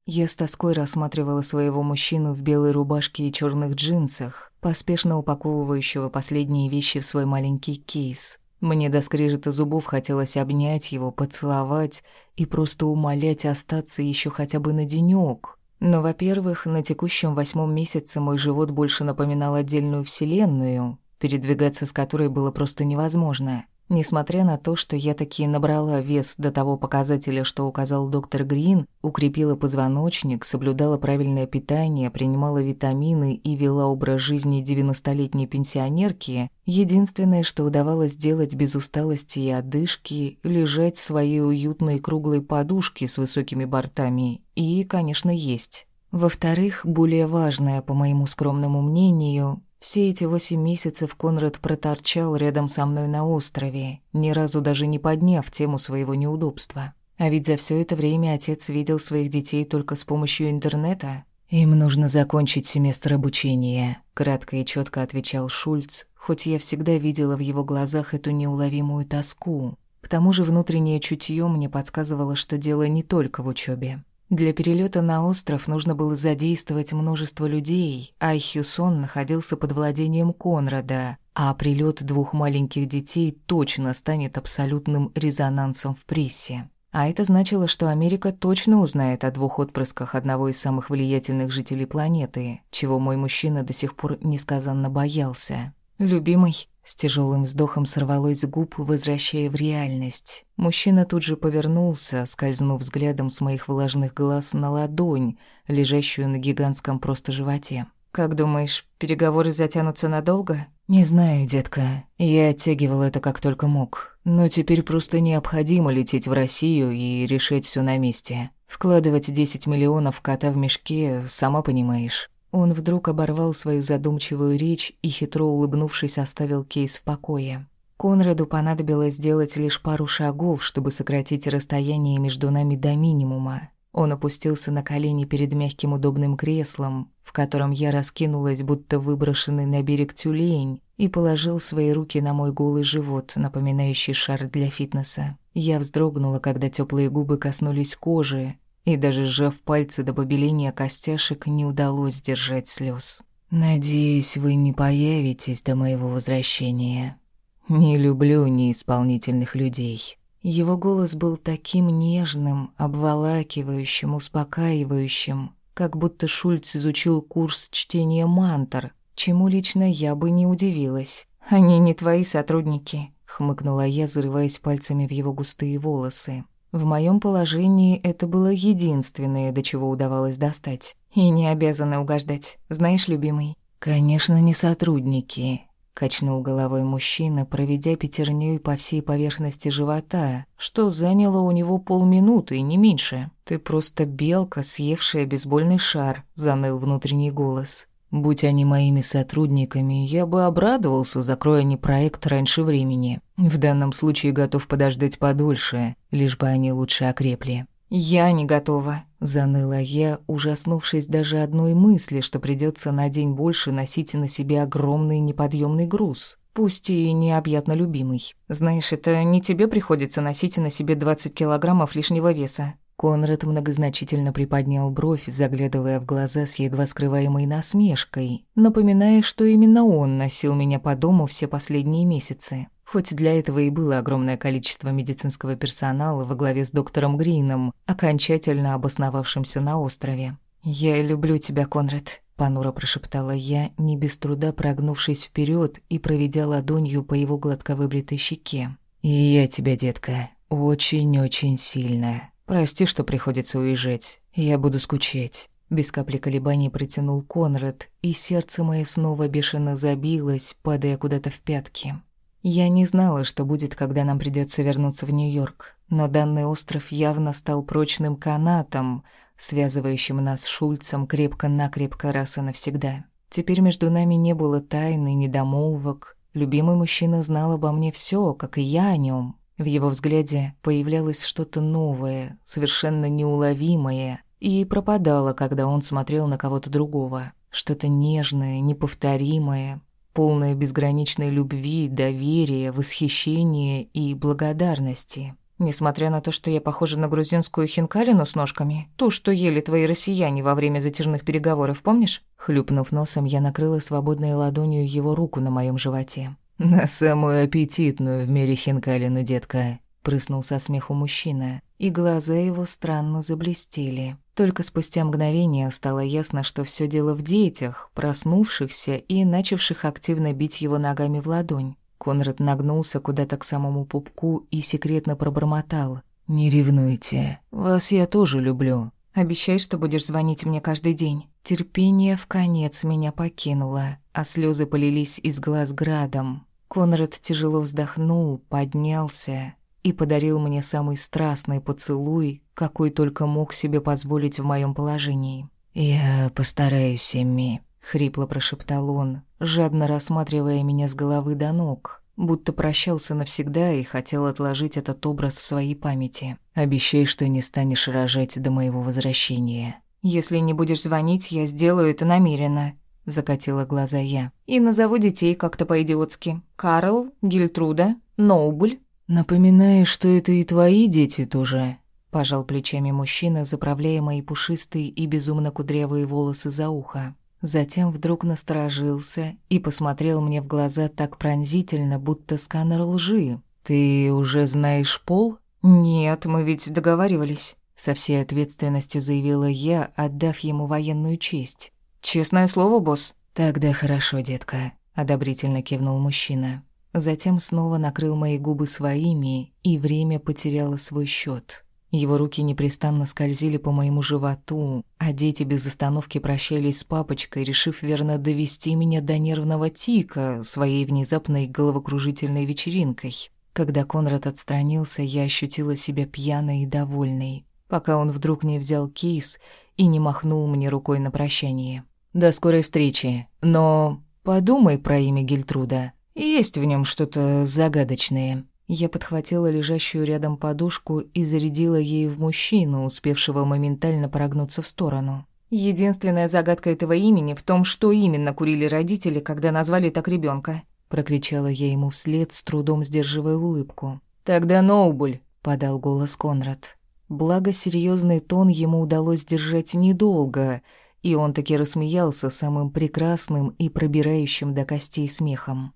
Я с тоской рассматривала своего мужчину в белой рубашке и черных джинсах, поспешно упаковывающего последние вещи в свой маленький кейс. Мне до скрежета зубов хотелось обнять его, поцеловать и просто умолять остаться еще хотя бы на денек. Но, во-первых, на текущем восьмом месяце мой живот больше напоминал отдельную вселенную, передвигаться с которой было просто невозможно. Несмотря на то, что я таки набрала вес до того показателя, что указал доктор Грин, укрепила позвоночник, соблюдала правильное питание, принимала витамины и вела образ жизни девяностолетней пенсионерки, единственное, что удавалось сделать без усталости и одышки, лежать в своей уютной круглой подушке с высокими бортами и, конечно, есть. Во-вторых, более важное, по моему скромному мнению, все эти восемь месяцев Конрад проторчал рядом со мной на острове, ни разу даже не подняв тему своего неудобства. А ведь за все это время отец видел своих детей только с помощью интернета. «Им нужно закончить семестр обучения», — кратко и четко отвечал Шульц, хоть я всегда видела в его глазах эту неуловимую тоску. К тому же внутреннее чутье мне подсказывало, что дело не только в учебе. Для перелета на остров нужно было задействовать множество людей, а Хьюсон находился под владением Конрада, а прилет двух маленьких детей точно станет абсолютным резонансом в прессе. А это значило, что Америка точно узнает о двух отпрысках одного из самых влиятельных жителей планеты, чего мой мужчина до сих пор несказанно боялся. «Любимый», с тяжелым вздохом сорвалось с губ, возвращая в реальность. Мужчина тут же повернулся, скользнув взглядом с моих влажных глаз на ладонь, лежащую на гигантском просто животе. «Как думаешь, переговоры затянутся надолго?» «Не знаю, детка. Я оттягивал это как только мог. Но теперь просто необходимо лететь в Россию и решить все на месте. Вкладывать 10 миллионов кота в мешке, сама понимаешь. Он вдруг оборвал свою задумчивую речь и, хитро улыбнувшись, оставил кейс в покое. Конраду понадобилось сделать лишь пару шагов, чтобы сократить расстояние между нами до минимума. Он опустился на колени перед мягким удобным креслом, в котором я раскинулась, будто выброшенный на берег тюлень, и положил свои руки на мой голый живот, напоминающий шар для фитнеса. Я вздрогнула, когда теплые губы коснулись кожи, и даже сжав пальцы до побеления костяшек, не удалось сдержать слез. «Надеюсь, вы не появитесь до моего возвращения. Не люблю неисполнительных людей». Его голос был таким нежным, обволакивающим, успокаивающим, как будто Шульц изучил курс чтения мантр, чему лично я бы не удивилась. «Они не твои сотрудники», — хмыкнула я, зарываясь пальцами в его густые волосы. В моем положении это было единственное, до чего удавалось достать. И не обязаны угождать. Знаешь, любимый? Конечно, не сотрудники, качнул головой мужчина, проведя пятерней по всей поверхности живота, что заняло у него полминуты, и не меньше. Ты просто белка, съевшая бейсбольный шар, заныл внутренний голос. Будь они моими сотрудниками, я бы обрадовался, закроя они проект раньше времени. В данном случае готов подождать подольше, лишь бы они лучше окрепли. «Я не готова», — заныла я, ужаснувшись даже одной мысли, что придется на день больше носить на себе огромный неподъемный груз, пусть и необъятно любимый. Знаешь, это не тебе приходится носить на себе 20 килограммов лишнего веса. Конрад многозначительно приподнял бровь, заглядывая в глаза с едва скрываемой насмешкой, напоминая, что именно он носил меня по дому все последние месяцы. Хоть для этого и было огромное количество медицинского персонала во главе с доктором Грином, окончательно обосновавшимся на острове. «Я люблю тебя, Конрад», — понуро прошептала я, не без труда прогнувшись вперед и проведя ладонью по его гладко выбритой щеке. «И я тебя, детка, очень-очень сильно». Прости, что приходится уезжать. Я буду скучать. Без капли колебаний протянул Конрад, и сердце мое снова бешено забилось, падая куда-то в пятки. Я не знала, что будет, когда нам придется вернуться в Нью-Йорк, но данный остров явно стал прочным канатом, связывающим нас с Шульцем крепко-накрепко раз и навсегда. Теперь между нами не было тайны, недомолвок. Любимый мужчина знал обо мне все, как и я о нем. В его взгляде появлялось что-то новое, совершенно неуловимое, и пропадало, когда он смотрел на кого-то другого. Что-то нежное, неповторимое, полное безграничной любви, доверия, восхищения и благодарности. Несмотря на то, что я похожа на грузинскую хинкалину с ножками, ту, что ели твои россияне во время затяжных переговоров, помнишь? Хлюпнув носом, я накрыла свободной ладонью его руку на моем животе. «На самую аппетитную в мире хинкалину, детка», — прыснул со смеху мужчина, и глаза его странно заблестели. Только спустя мгновение стало ясно, что все дело в детях, проснувшихся и начавших активно бить его ногами в ладонь. Конрад нагнулся куда-то к самому пупку и секретно пробормотал. «Не ревнуйте. Вас я тоже люблю. Обещай, что будешь звонить мне каждый день». Терпение в конец меня покинуло, а слезы полились из глаз градом. Конрад тяжело вздохнул, поднялся и подарил мне самый страстный поцелуй, какой только мог себе позволить в моем положении. «Я постараюсь, Эмми», хрипло прошептал он, жадно рассматривая меня с головы до ног, будто прощался навсегда и хотел отложить этот образ в своей памяти. Обещай, что не станешь рожать до моего возвращения. Если не будешь звонить, я сделаю это намеренно, закатила глаза я. И назову детей как-то по-идиотски. Карл, Гильтруда, Ноубль. Напоминаю, что это и твои дети тоже, пожал плечами мужчина, заправляя мои пушистые и безумно кудрявые волосы за ухо. Затем вдруг насторожился и посмотрел мне в глаза так пронзительно, будто сканер лжи. «Ты уже знаешь пол?» «Нет, мы ведь договаривались», — со всей ответственностью заявила я, отдав ему военную честь. «Честное слово, босс». «Тогда хорошо, детка», — одобрительно кивнул мужчина. Затем снова накрыл мои губы своими, и время потеряло свой счет. Его руки непрестанно скользили по моему животу, а дети без остановки прощались с папочкой, решив верно довести меня до нервного тика своей внезапной головокружительной вечеринкой. Когда Конрад отстранился, я ощутила себя пьяной и довольной, пока он вдруг не взял кейс и не махнул мне рукой на прощание. «До скорой встречи, но подумай про имя Гельтруда. Есть в нем что-то загадочное». Я подхватила лежащую рядом подушку и зарядила ею в мужчину, успевшего моментально прогнуться в сторону. «Единственная загадка этого имени в том, что именно курили родители, когда назвали так ребенка, прокричала я ему вслед, с трудом сдерживая улыбку. «Тогда Ноубль», — подал голос Конрад. Благо, серьезный тон ему удалось держать недолго, и он таки рассмеялся самым прекрасным и пробирающим до костей смехом.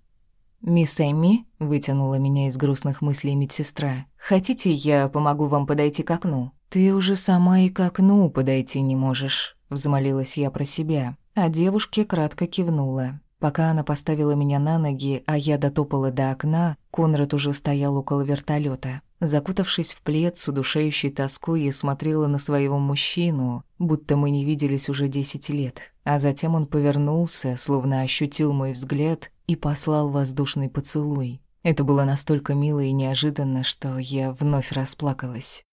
«Мисс Эмми?» — вытянула меня из грустных мыслей медсестра. «Хотите, я помогу вам подойти к окну?» «Ты уже сама и к окну подойти не можешь», — взмолилась я про себя. А девушке кратко кивнула. Пока она поставила меня на ноги, а я дотопала до окна, Конрад уже стоял около вертолета. Закутавшись в плед с удушающей тоской, я смотрела на своего мужчину, будто мы не виделись уже десять лет. А затем он повернулся, словно ощутил мой взгляд, и послал воздушный поцелуй. Это было настолько мило и неожиданно, что я вновь расплакалась.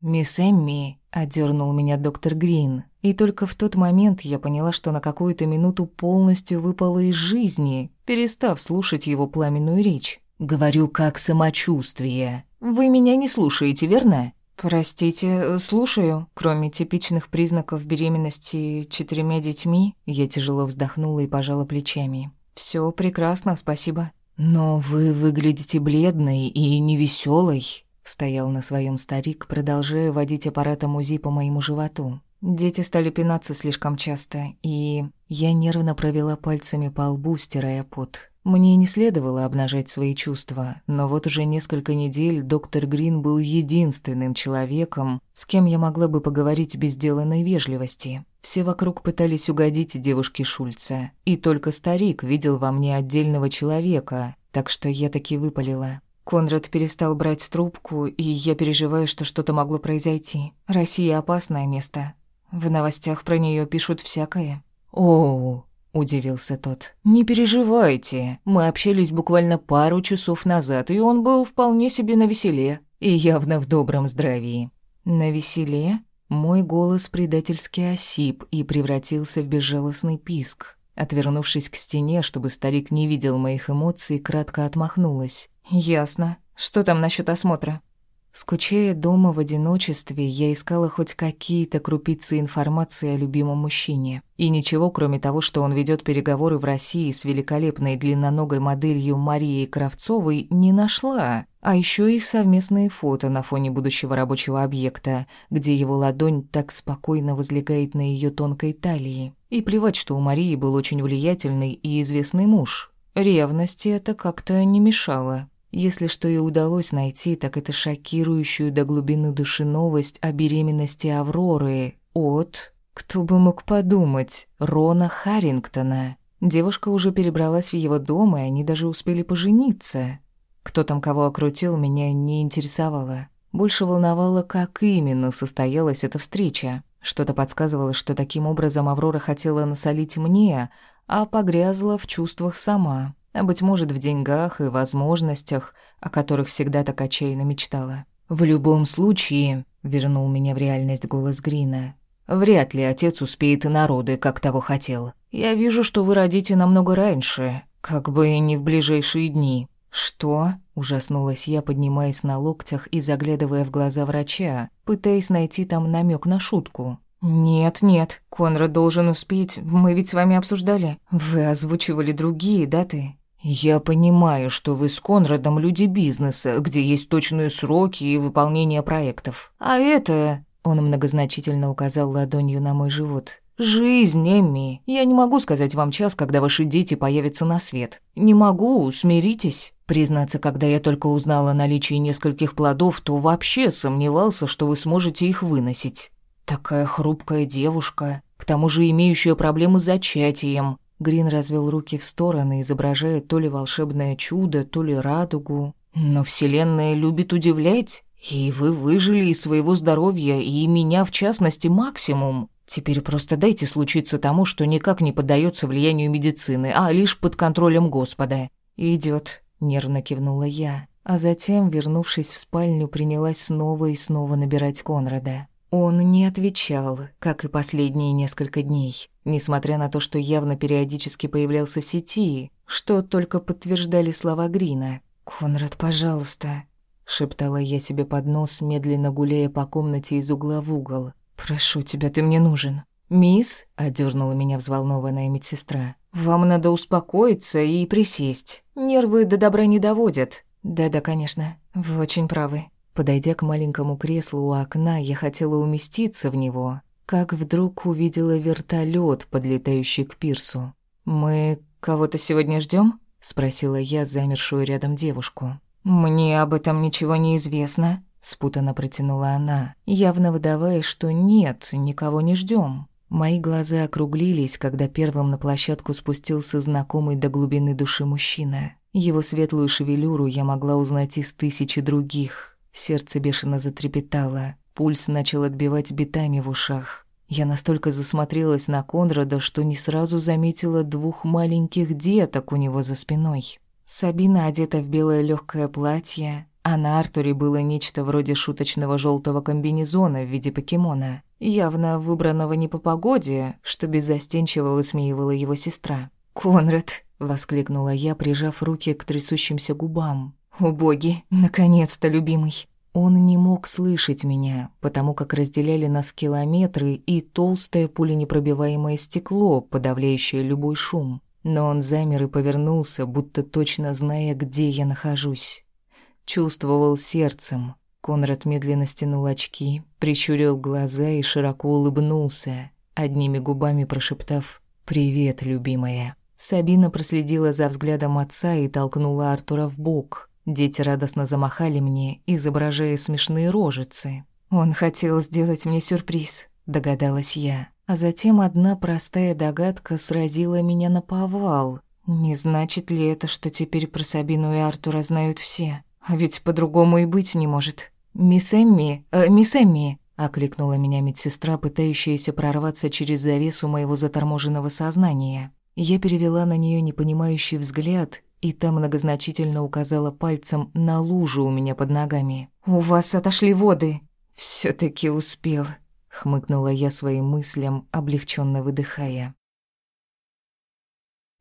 «Мисс Эмми», — одернул меня доктор Грин, и только в тот момент я поняла, что на какую-то минуту полностью выпала из жизни, перестав слушать его пламенную речь. «Говорю, как самочувствие. Вы меня не слушаете, верно?» «Простите, слушаю. Кроме типичных признаков беременности четырьмя детьми, я тяжело вздохнула и пожала плечами. Все прекрасно, спасибо». «Но вы выглядите бледной и невеселой, стоял на своем старик, продолжая водить аппаратом УЗИ по моему животу. Дети стали пинаться слишком часто, и я нервно провела пальцами по лбу, стирая пот. Мне не следовало обнажать свои чувства, но вот уже несколько недель доктор Грин был единственным человеком, с кем я могла бы поговорить без деланной вежливости. Все вокруг пытались угодить девушке Шульца, и только старик видел во мне отдельного человека, так что я таки выпалила. Конрад перестал брать трубку, и я переживаю, что что-то могло произойти. Россия — опасное место. В новостях про нее пишут всякое. «О, — удивился тот. «Не переживайте, мы общались буквально пару часов назад, и он был вполне себе на веселе и явно в добром здравии». «На веселе?» Мой голос предательски осип и превратился в безжалостный писк. Отвернувшись к стене, чтобы старик не видел моих эмоций, кратко отмахнулась. «Ясно. Что там насчет осмотра?» Скучая дома в одиночестве, я искала хоть какие-то крупицы информации о любимом мужчине. И ничего, кроме того, что он ведет переговоры в России с великолепной длинноногой моделью Марией Кравцовой, не нашла. А еще их совместные фото на фоне будущего рабочего объекта, где его ладонь так спокойно возлегает на ее тонкой талии. И плевать, что у Марии был очень влиятельный и известный муж. Ревности это как-то не мешало. Если что и удалось найти, так это шокирующую до глубины души новость о беременности Авроры от... Кто бы мог подумать, Рона Харрингтона. Девушка уже перебралась в его дом, и они даже успели пожениться. Кто там кого окрутил, меня не интересовало. Больше волновало, как именно состоялась эта встреча. Что-то подсказывало, что таким образом Аврора хотела насолить мне, а погрязла в чувствах сама а, быть может, в деньгах и возможностях, о которых всегда так отчаянно мечтала. «В любом случае», — вернул меня в реальность голос Грина, «вряд ли отец успеет и народы, как того хотел. Я вижу, что вы родите намного раньше, как бы не в ближайшие дни». «Что?» – ужаснулась я, поднимаясь на локтях и заглядывая в глаза врача, пытаясь найти там намек на шутку. «Нет, нет, Конрад должен успеть, мы ведь с вами обсуждали. Вы озвучивали другие даты». «Я понимаю, что вы с Конрадом люди бизнеса, где есть точные сроки и выполнение проектов. А это...» Он многозначительно указал ладонью на мой живот. «Жизнь, Эмми. Я не могу сказать вам час, когда ваши дети появятся на свет. Не могу, смиритесь». Признаться, когда я только узнала о наличии нескольких плодов, то вообще сомневался, что вы сможете их выносить. Такая хрупкая девушка, к тому же имеющая проблемы с зачатием. Грин развел руки в стороны, изображая то ли волшебное чудо, то ли радугу. «Но Вселенная любит удивлять, и вы выжили из своего здоровья, и меня, в частности, максимум. Теперь просто дайте случиться тому, что никак не поддается влиянию медицины, а лишь под контролем Господа». «Идёт», — нервно кивнула я, а затем, вернувшись в спальню, принялась снова и снова набирать Конрада. Он не отвечал, как и последние несколько дней, несмотря на то, что явно периодически появлялся в сети, что только подтверждали слова Грина. «Конрад, пожалуйста», — шептала я себе под нос, медленно гуляя по комнате из угла в угол. «Прошу тебя, ты мне нужен». «Мисс», — одернула меня взволнованная медсестра, «вам надо успокоиться и присесть. Нервы до добра не доводят». «Да-да, конечно, вы очень правы». Подойдя к маленькому креслу у окна, я хотела уместиться в него, как вдруг увидела вертолет, подлетающий к пирсу. «Мы кого-то сегодня ждем? спросила я замершую рядом девушку. «Мне об этом ничего не известно», — спутанно протянула она, явно выдавая, что нет, никого не ждем. Мои глаза округлились, когда первым на площадку спустился знакомый до глубины души мужчина. Его светлую шевелюру я могла узнать из тысячи других. Сердце бешено затрепетало, пульс начал отбивать битами в ушах. Я настолько засмотрелась на Конрада, что не сразу заметила двух маленьких деток у него за спиной. Сабина одета в белое легкое платье, а на Артуре было нечто вроде шуточного желтого комбинезона в виде покемона, явно выбранного не по погоде, что беззастенчиво высмеивала его сестра. «Конрад!» — воскликнула я, прижав руки к трясущимся губам. «О боги, наконец-то, любимый!» Он не мог слышать меня, потому как разделяли нас километры и толстое пуленепробиваемое стекло, подавляющее любой шум. Но он замер и повернулся, будто точно зная, где я нахожусь. Чувствовал сердцем. Конрад медленно стянул очки, прищурил глаза и широко улыбнулся, одними губами прошептав «Привет, любимая». Сабина проследила за взглядом отца и толкнула Артура в бок. Дети радостно замахали мне, изображая смешные рожицы. «Он хотел сделать мне сюрприз», — догадалась я. А затем одна простая догадка сразила меня на повал. Не значит ли это, что теперь про Сабину и Артура знают все? А ведь по-другому и быть не может. «Мисс Эмми, э, мисс Эмми», — окликнула меня медсестра, пытающаяся прорваться через завесу моего заторможенного сознания. Я перевела на нее непонимающий взгляд и та многозначительно указала пальцем на лужу у меня под ногами. «У вас отошли воды!» все таки успел», — хмыкнула я своим мыслям, облегченно выдыхая.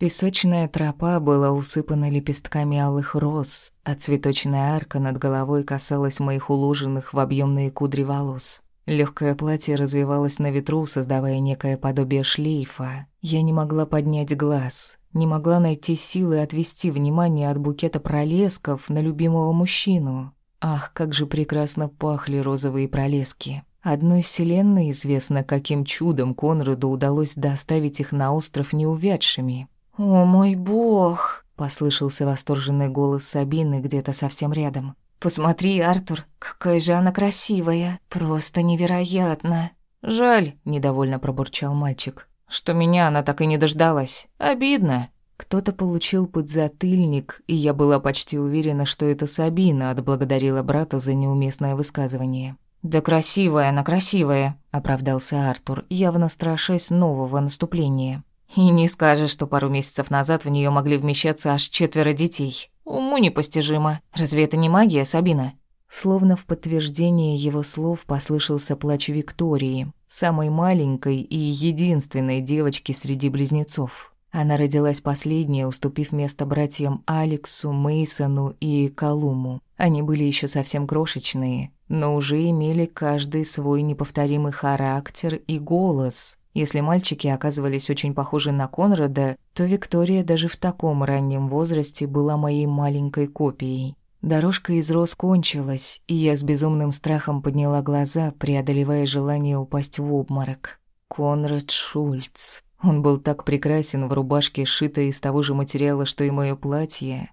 Песочная тропа была усыпана лепестками алых роз, а цветочная арка над головой касалась моих уложенных в объемные кудри волос. Легкое платье развивалось на ветру, создавая некое подобие шлейфа. Я не могла поднять глаз, не могла найти силы отвести внимание от букета пролесков на любимого мужчину. Ах, как же прекрасно пахли розовые пролески. Одной вселенной известно, каким чудом Конраду удалось доставить их на остров неувядшими. «О мой бог!» — послышался восторженный голос Сабины где-то совсем рядом. «Посмотри, Артур, какая же она красивая! Просто невероятно!» «Жаль», — недовольно пробурчал мальчик, «что меня она так и не дождалась. Обидно». Кто-то получил подзатыльник, и я была почти уверена, что это Сабина отблагодарила брата за неуместное высказывание. «Да красивая она, красивая», — оправдался Артур, явно страшась нового наступления. И не скажешь, что пару месяцев назад в нее могли вмещаться аж четверо детей. Уму непостижимо. Разве это не магия, Сабина? Словно в подтверждение его слов послышался плач Виктории, самой маленькой и единственной девочки среди близнецов. Она родилась последняя, уступив место братьям Алексу, Мейсону и Колуму. Они были еще совсем крошечные, но уже имели каждый свой неповторимый характер и голос. Если мальчики оказывались очень похожи на Конрада, то Виктория даже в таком раннем возрасте была моей маленькой копией. Дорожка из роз кончилась, и я с безумным страхом подняла глаза, преодолевая желание упасть в обморок. Конрад Шульц. Он был так прекрасен в рубашке, сшитой из того же материала, что и мое платье.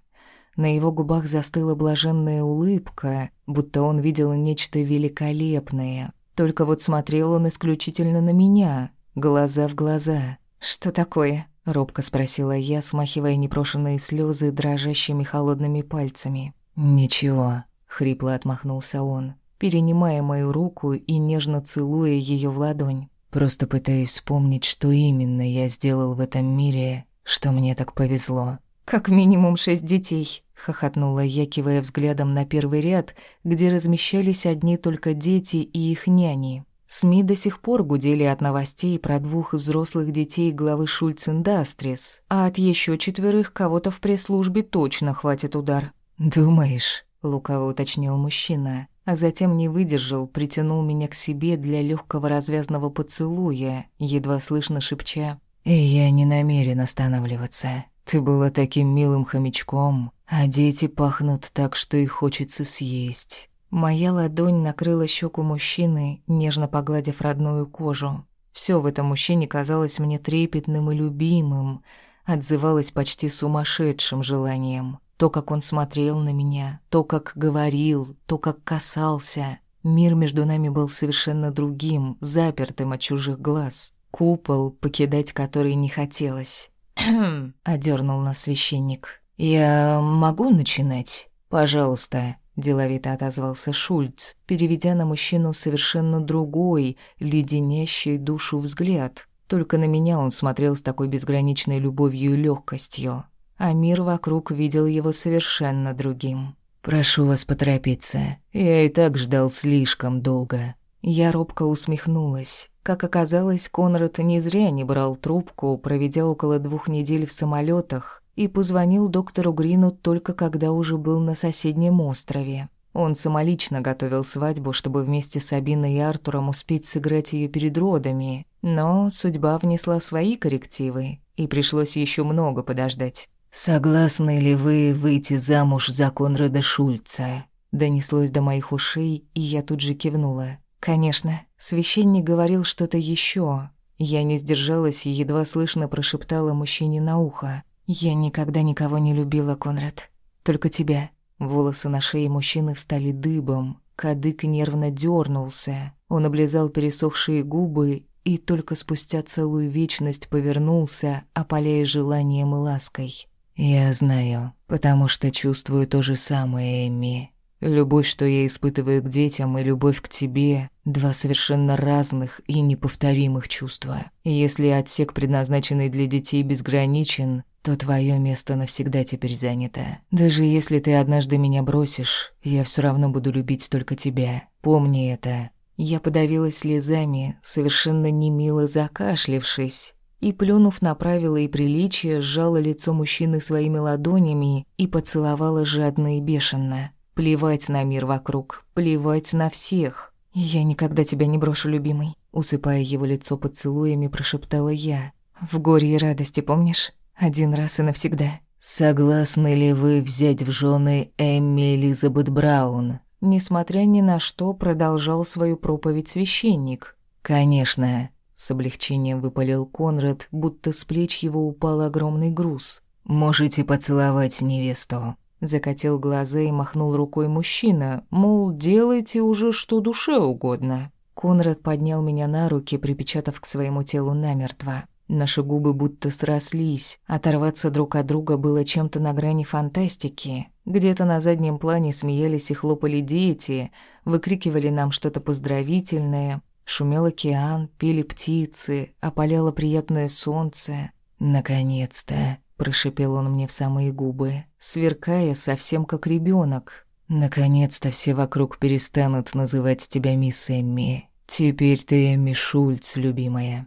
На его губах застыла блаженная улыбка, будто он видел нечто великолепное. Только вот смотрел он исключительно на меня, глаза в глаза. «Что такое?» — робко спросила я, смахивая непрошенные слезы дрожащими холодными пальцами. «Ничего», — хрипло отмахнулся он, перенимая мою руку и нежно целуя ее в ладонь. «Просто пытаюсь вспомнить, что именно я сделал в этом мире, что мне так повезло». «Как минимум шесть детей», — хохотнула я, кивая взглядом на первый ряд, где размещались одни только дети и их няни. СМИ до сих пор гудели от новостей про двух взрослых детей главы Шульц Индастрис, а от еще четверых кого-то в пресс-службе точно хватит удар. «Думаешь?» — лукаво уточнил мужчина, а затем не выдержал, притянул меня к себе для легкого развязного поцелуя, едва слышно шепча. «И я не намерен останавливаться. Ты была таким милым хомячком, а дети пахнут так, что их хочется съесть. Моя ладонь накрыла щеку мужчины, нежно погладив родную кожу. Все в этом мужчине казалось мне трепетным и любимым, отзывалось почти сумасшедшим желанием. То, как он смотрел на меня, то, как говорил, то, как касался. Мир между нами был совершенно другим, запертым от чужих глаз. Купол, покидать который не хотелось. одернул нас священник. «Я могу начинать? Пожалуйста» деловито отозвался Шульц, переведя на мужчину совершенно другой, леденящий душу взгляд. Только на меня он смотрел с такой безграничной любовью и легкостью, а мир вокруг видел его совершенно другим. «Прошу вас поторопиться. Я и так ждал слишком долго». Я робко усмехнулась. Как оказалось, Конрад не зря не брал трубку, проведя около двух недель в самолетах, и позвонил доктору Грину только когда уже был на соседнем острове. Он самолично готовил свадьбу, чтобы вместе с Абиной и Артуром успеть сыграть ее перед родами, но судьба внесла свои коррективы, и пришлось еще много подождать. «Согласны ли вы выйти замуж за Конрада Шульца?» Донеслось до моих ушей, и я тут же кивнула. «Конечно». Священник говорил что-то еще. Я не сдержалась и едва слышно прошептала мужчине на ухо. «Я никогда никого не любила, Конрад. Только тебя». Волосы на шее мужчины встали дыбом. Кадык нервно дернулся. Он облизал пересохшие губы и только спустя целую вечность повернулся, опаляя желанием и лаской. «Я знаю, потому что чувствую то же самое, Эмми. Любовь, что я испытываю к детям, и любовь к тебе — два совершенно разных и неповторимых чувства. Если отсек, предназначенный для детей, безграничен, то твое место навсегда теперь занято. Даже если ты однажды меня бросишь, я все равно буду любить только тебя. Помни это». Я подавилась слезами, совершенно немило закашлившись. и, плюнув на правила и приличия, сжала лицо мужчины своими ладонями и поцеловала жадно и бешено. Плевать на мир вокруг, плевать на всех. «Я никогда тебя не брошу, любимый», — усыпая его лицо поцелуями, прошептала я. «В горе и радости, помнишь? Один раз и навсегда». «Согласны ли вы взять в жены Эмми Элизабет Браун?» Несмотря ни на что, продолжал свою проповедь священник. «Конечно», — с облегчением выпалил Конрад, будто с плеч его упал огромный груз. «Можете поцеловать невесту». Закатил глаза и махнул рукой мужчина, мол, делайте уже что душе угодно. Конрад поднял меня на руки, припечатав к своему телу намертво. Наши губы будто срослись. Оторваться друг от друга было чем-то на грани фантастики. Где-то на заднем плане смеялись и хлопали дети, выкрикивали нам что-то поздравительное. Шумел океан, пели птицы, опаляло приятное солнце. «Наконец-то!» – прошипел он мне в самые губы, сверкая совсем как ребенок. «Наконец-то все вокруг перестанут называть тебя мисс Эмми. Теперь ты Эмми Шульц, любимая».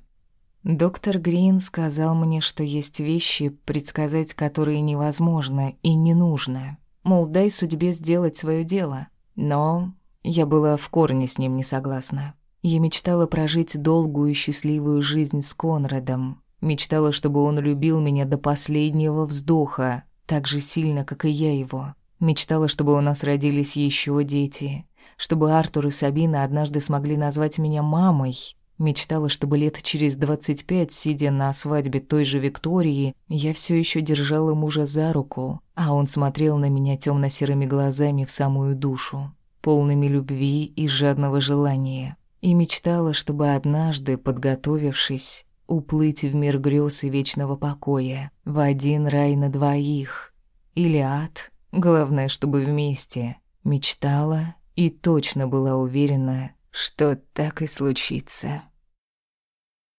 Доктор Грин сказал мне, что есть вещи, предсказать которые невозможно и не нужно. Мол, дай судьбе сделать свое дело. Но я была в корне с ним не согласна. Я мечтала прожить долгую и счастливую жизнь с Конрадом. Мечтала, чтобы он любил меня до последнего вздоха, так же сильно, как и я его. Мечтала, чтобы у нас родились еще дети, чтобы Артур и Сабина однажды смогли назвать меня мамой, Мечтала, чтобы лет через двадцать пять, сидя на свадьбе той же Виктории, я все еще держала мужа за руку, а он смотрел на меня темно серыми глазами в самую душу, полными любви и жадного желания. И мечтала, чтобы однажды, подготовившись, уплыть в мир грез и вечного покоя, в один рай на двоих. Или ад, главное, чтобы вместе. Мечтала и точно была уверена, что так и случится.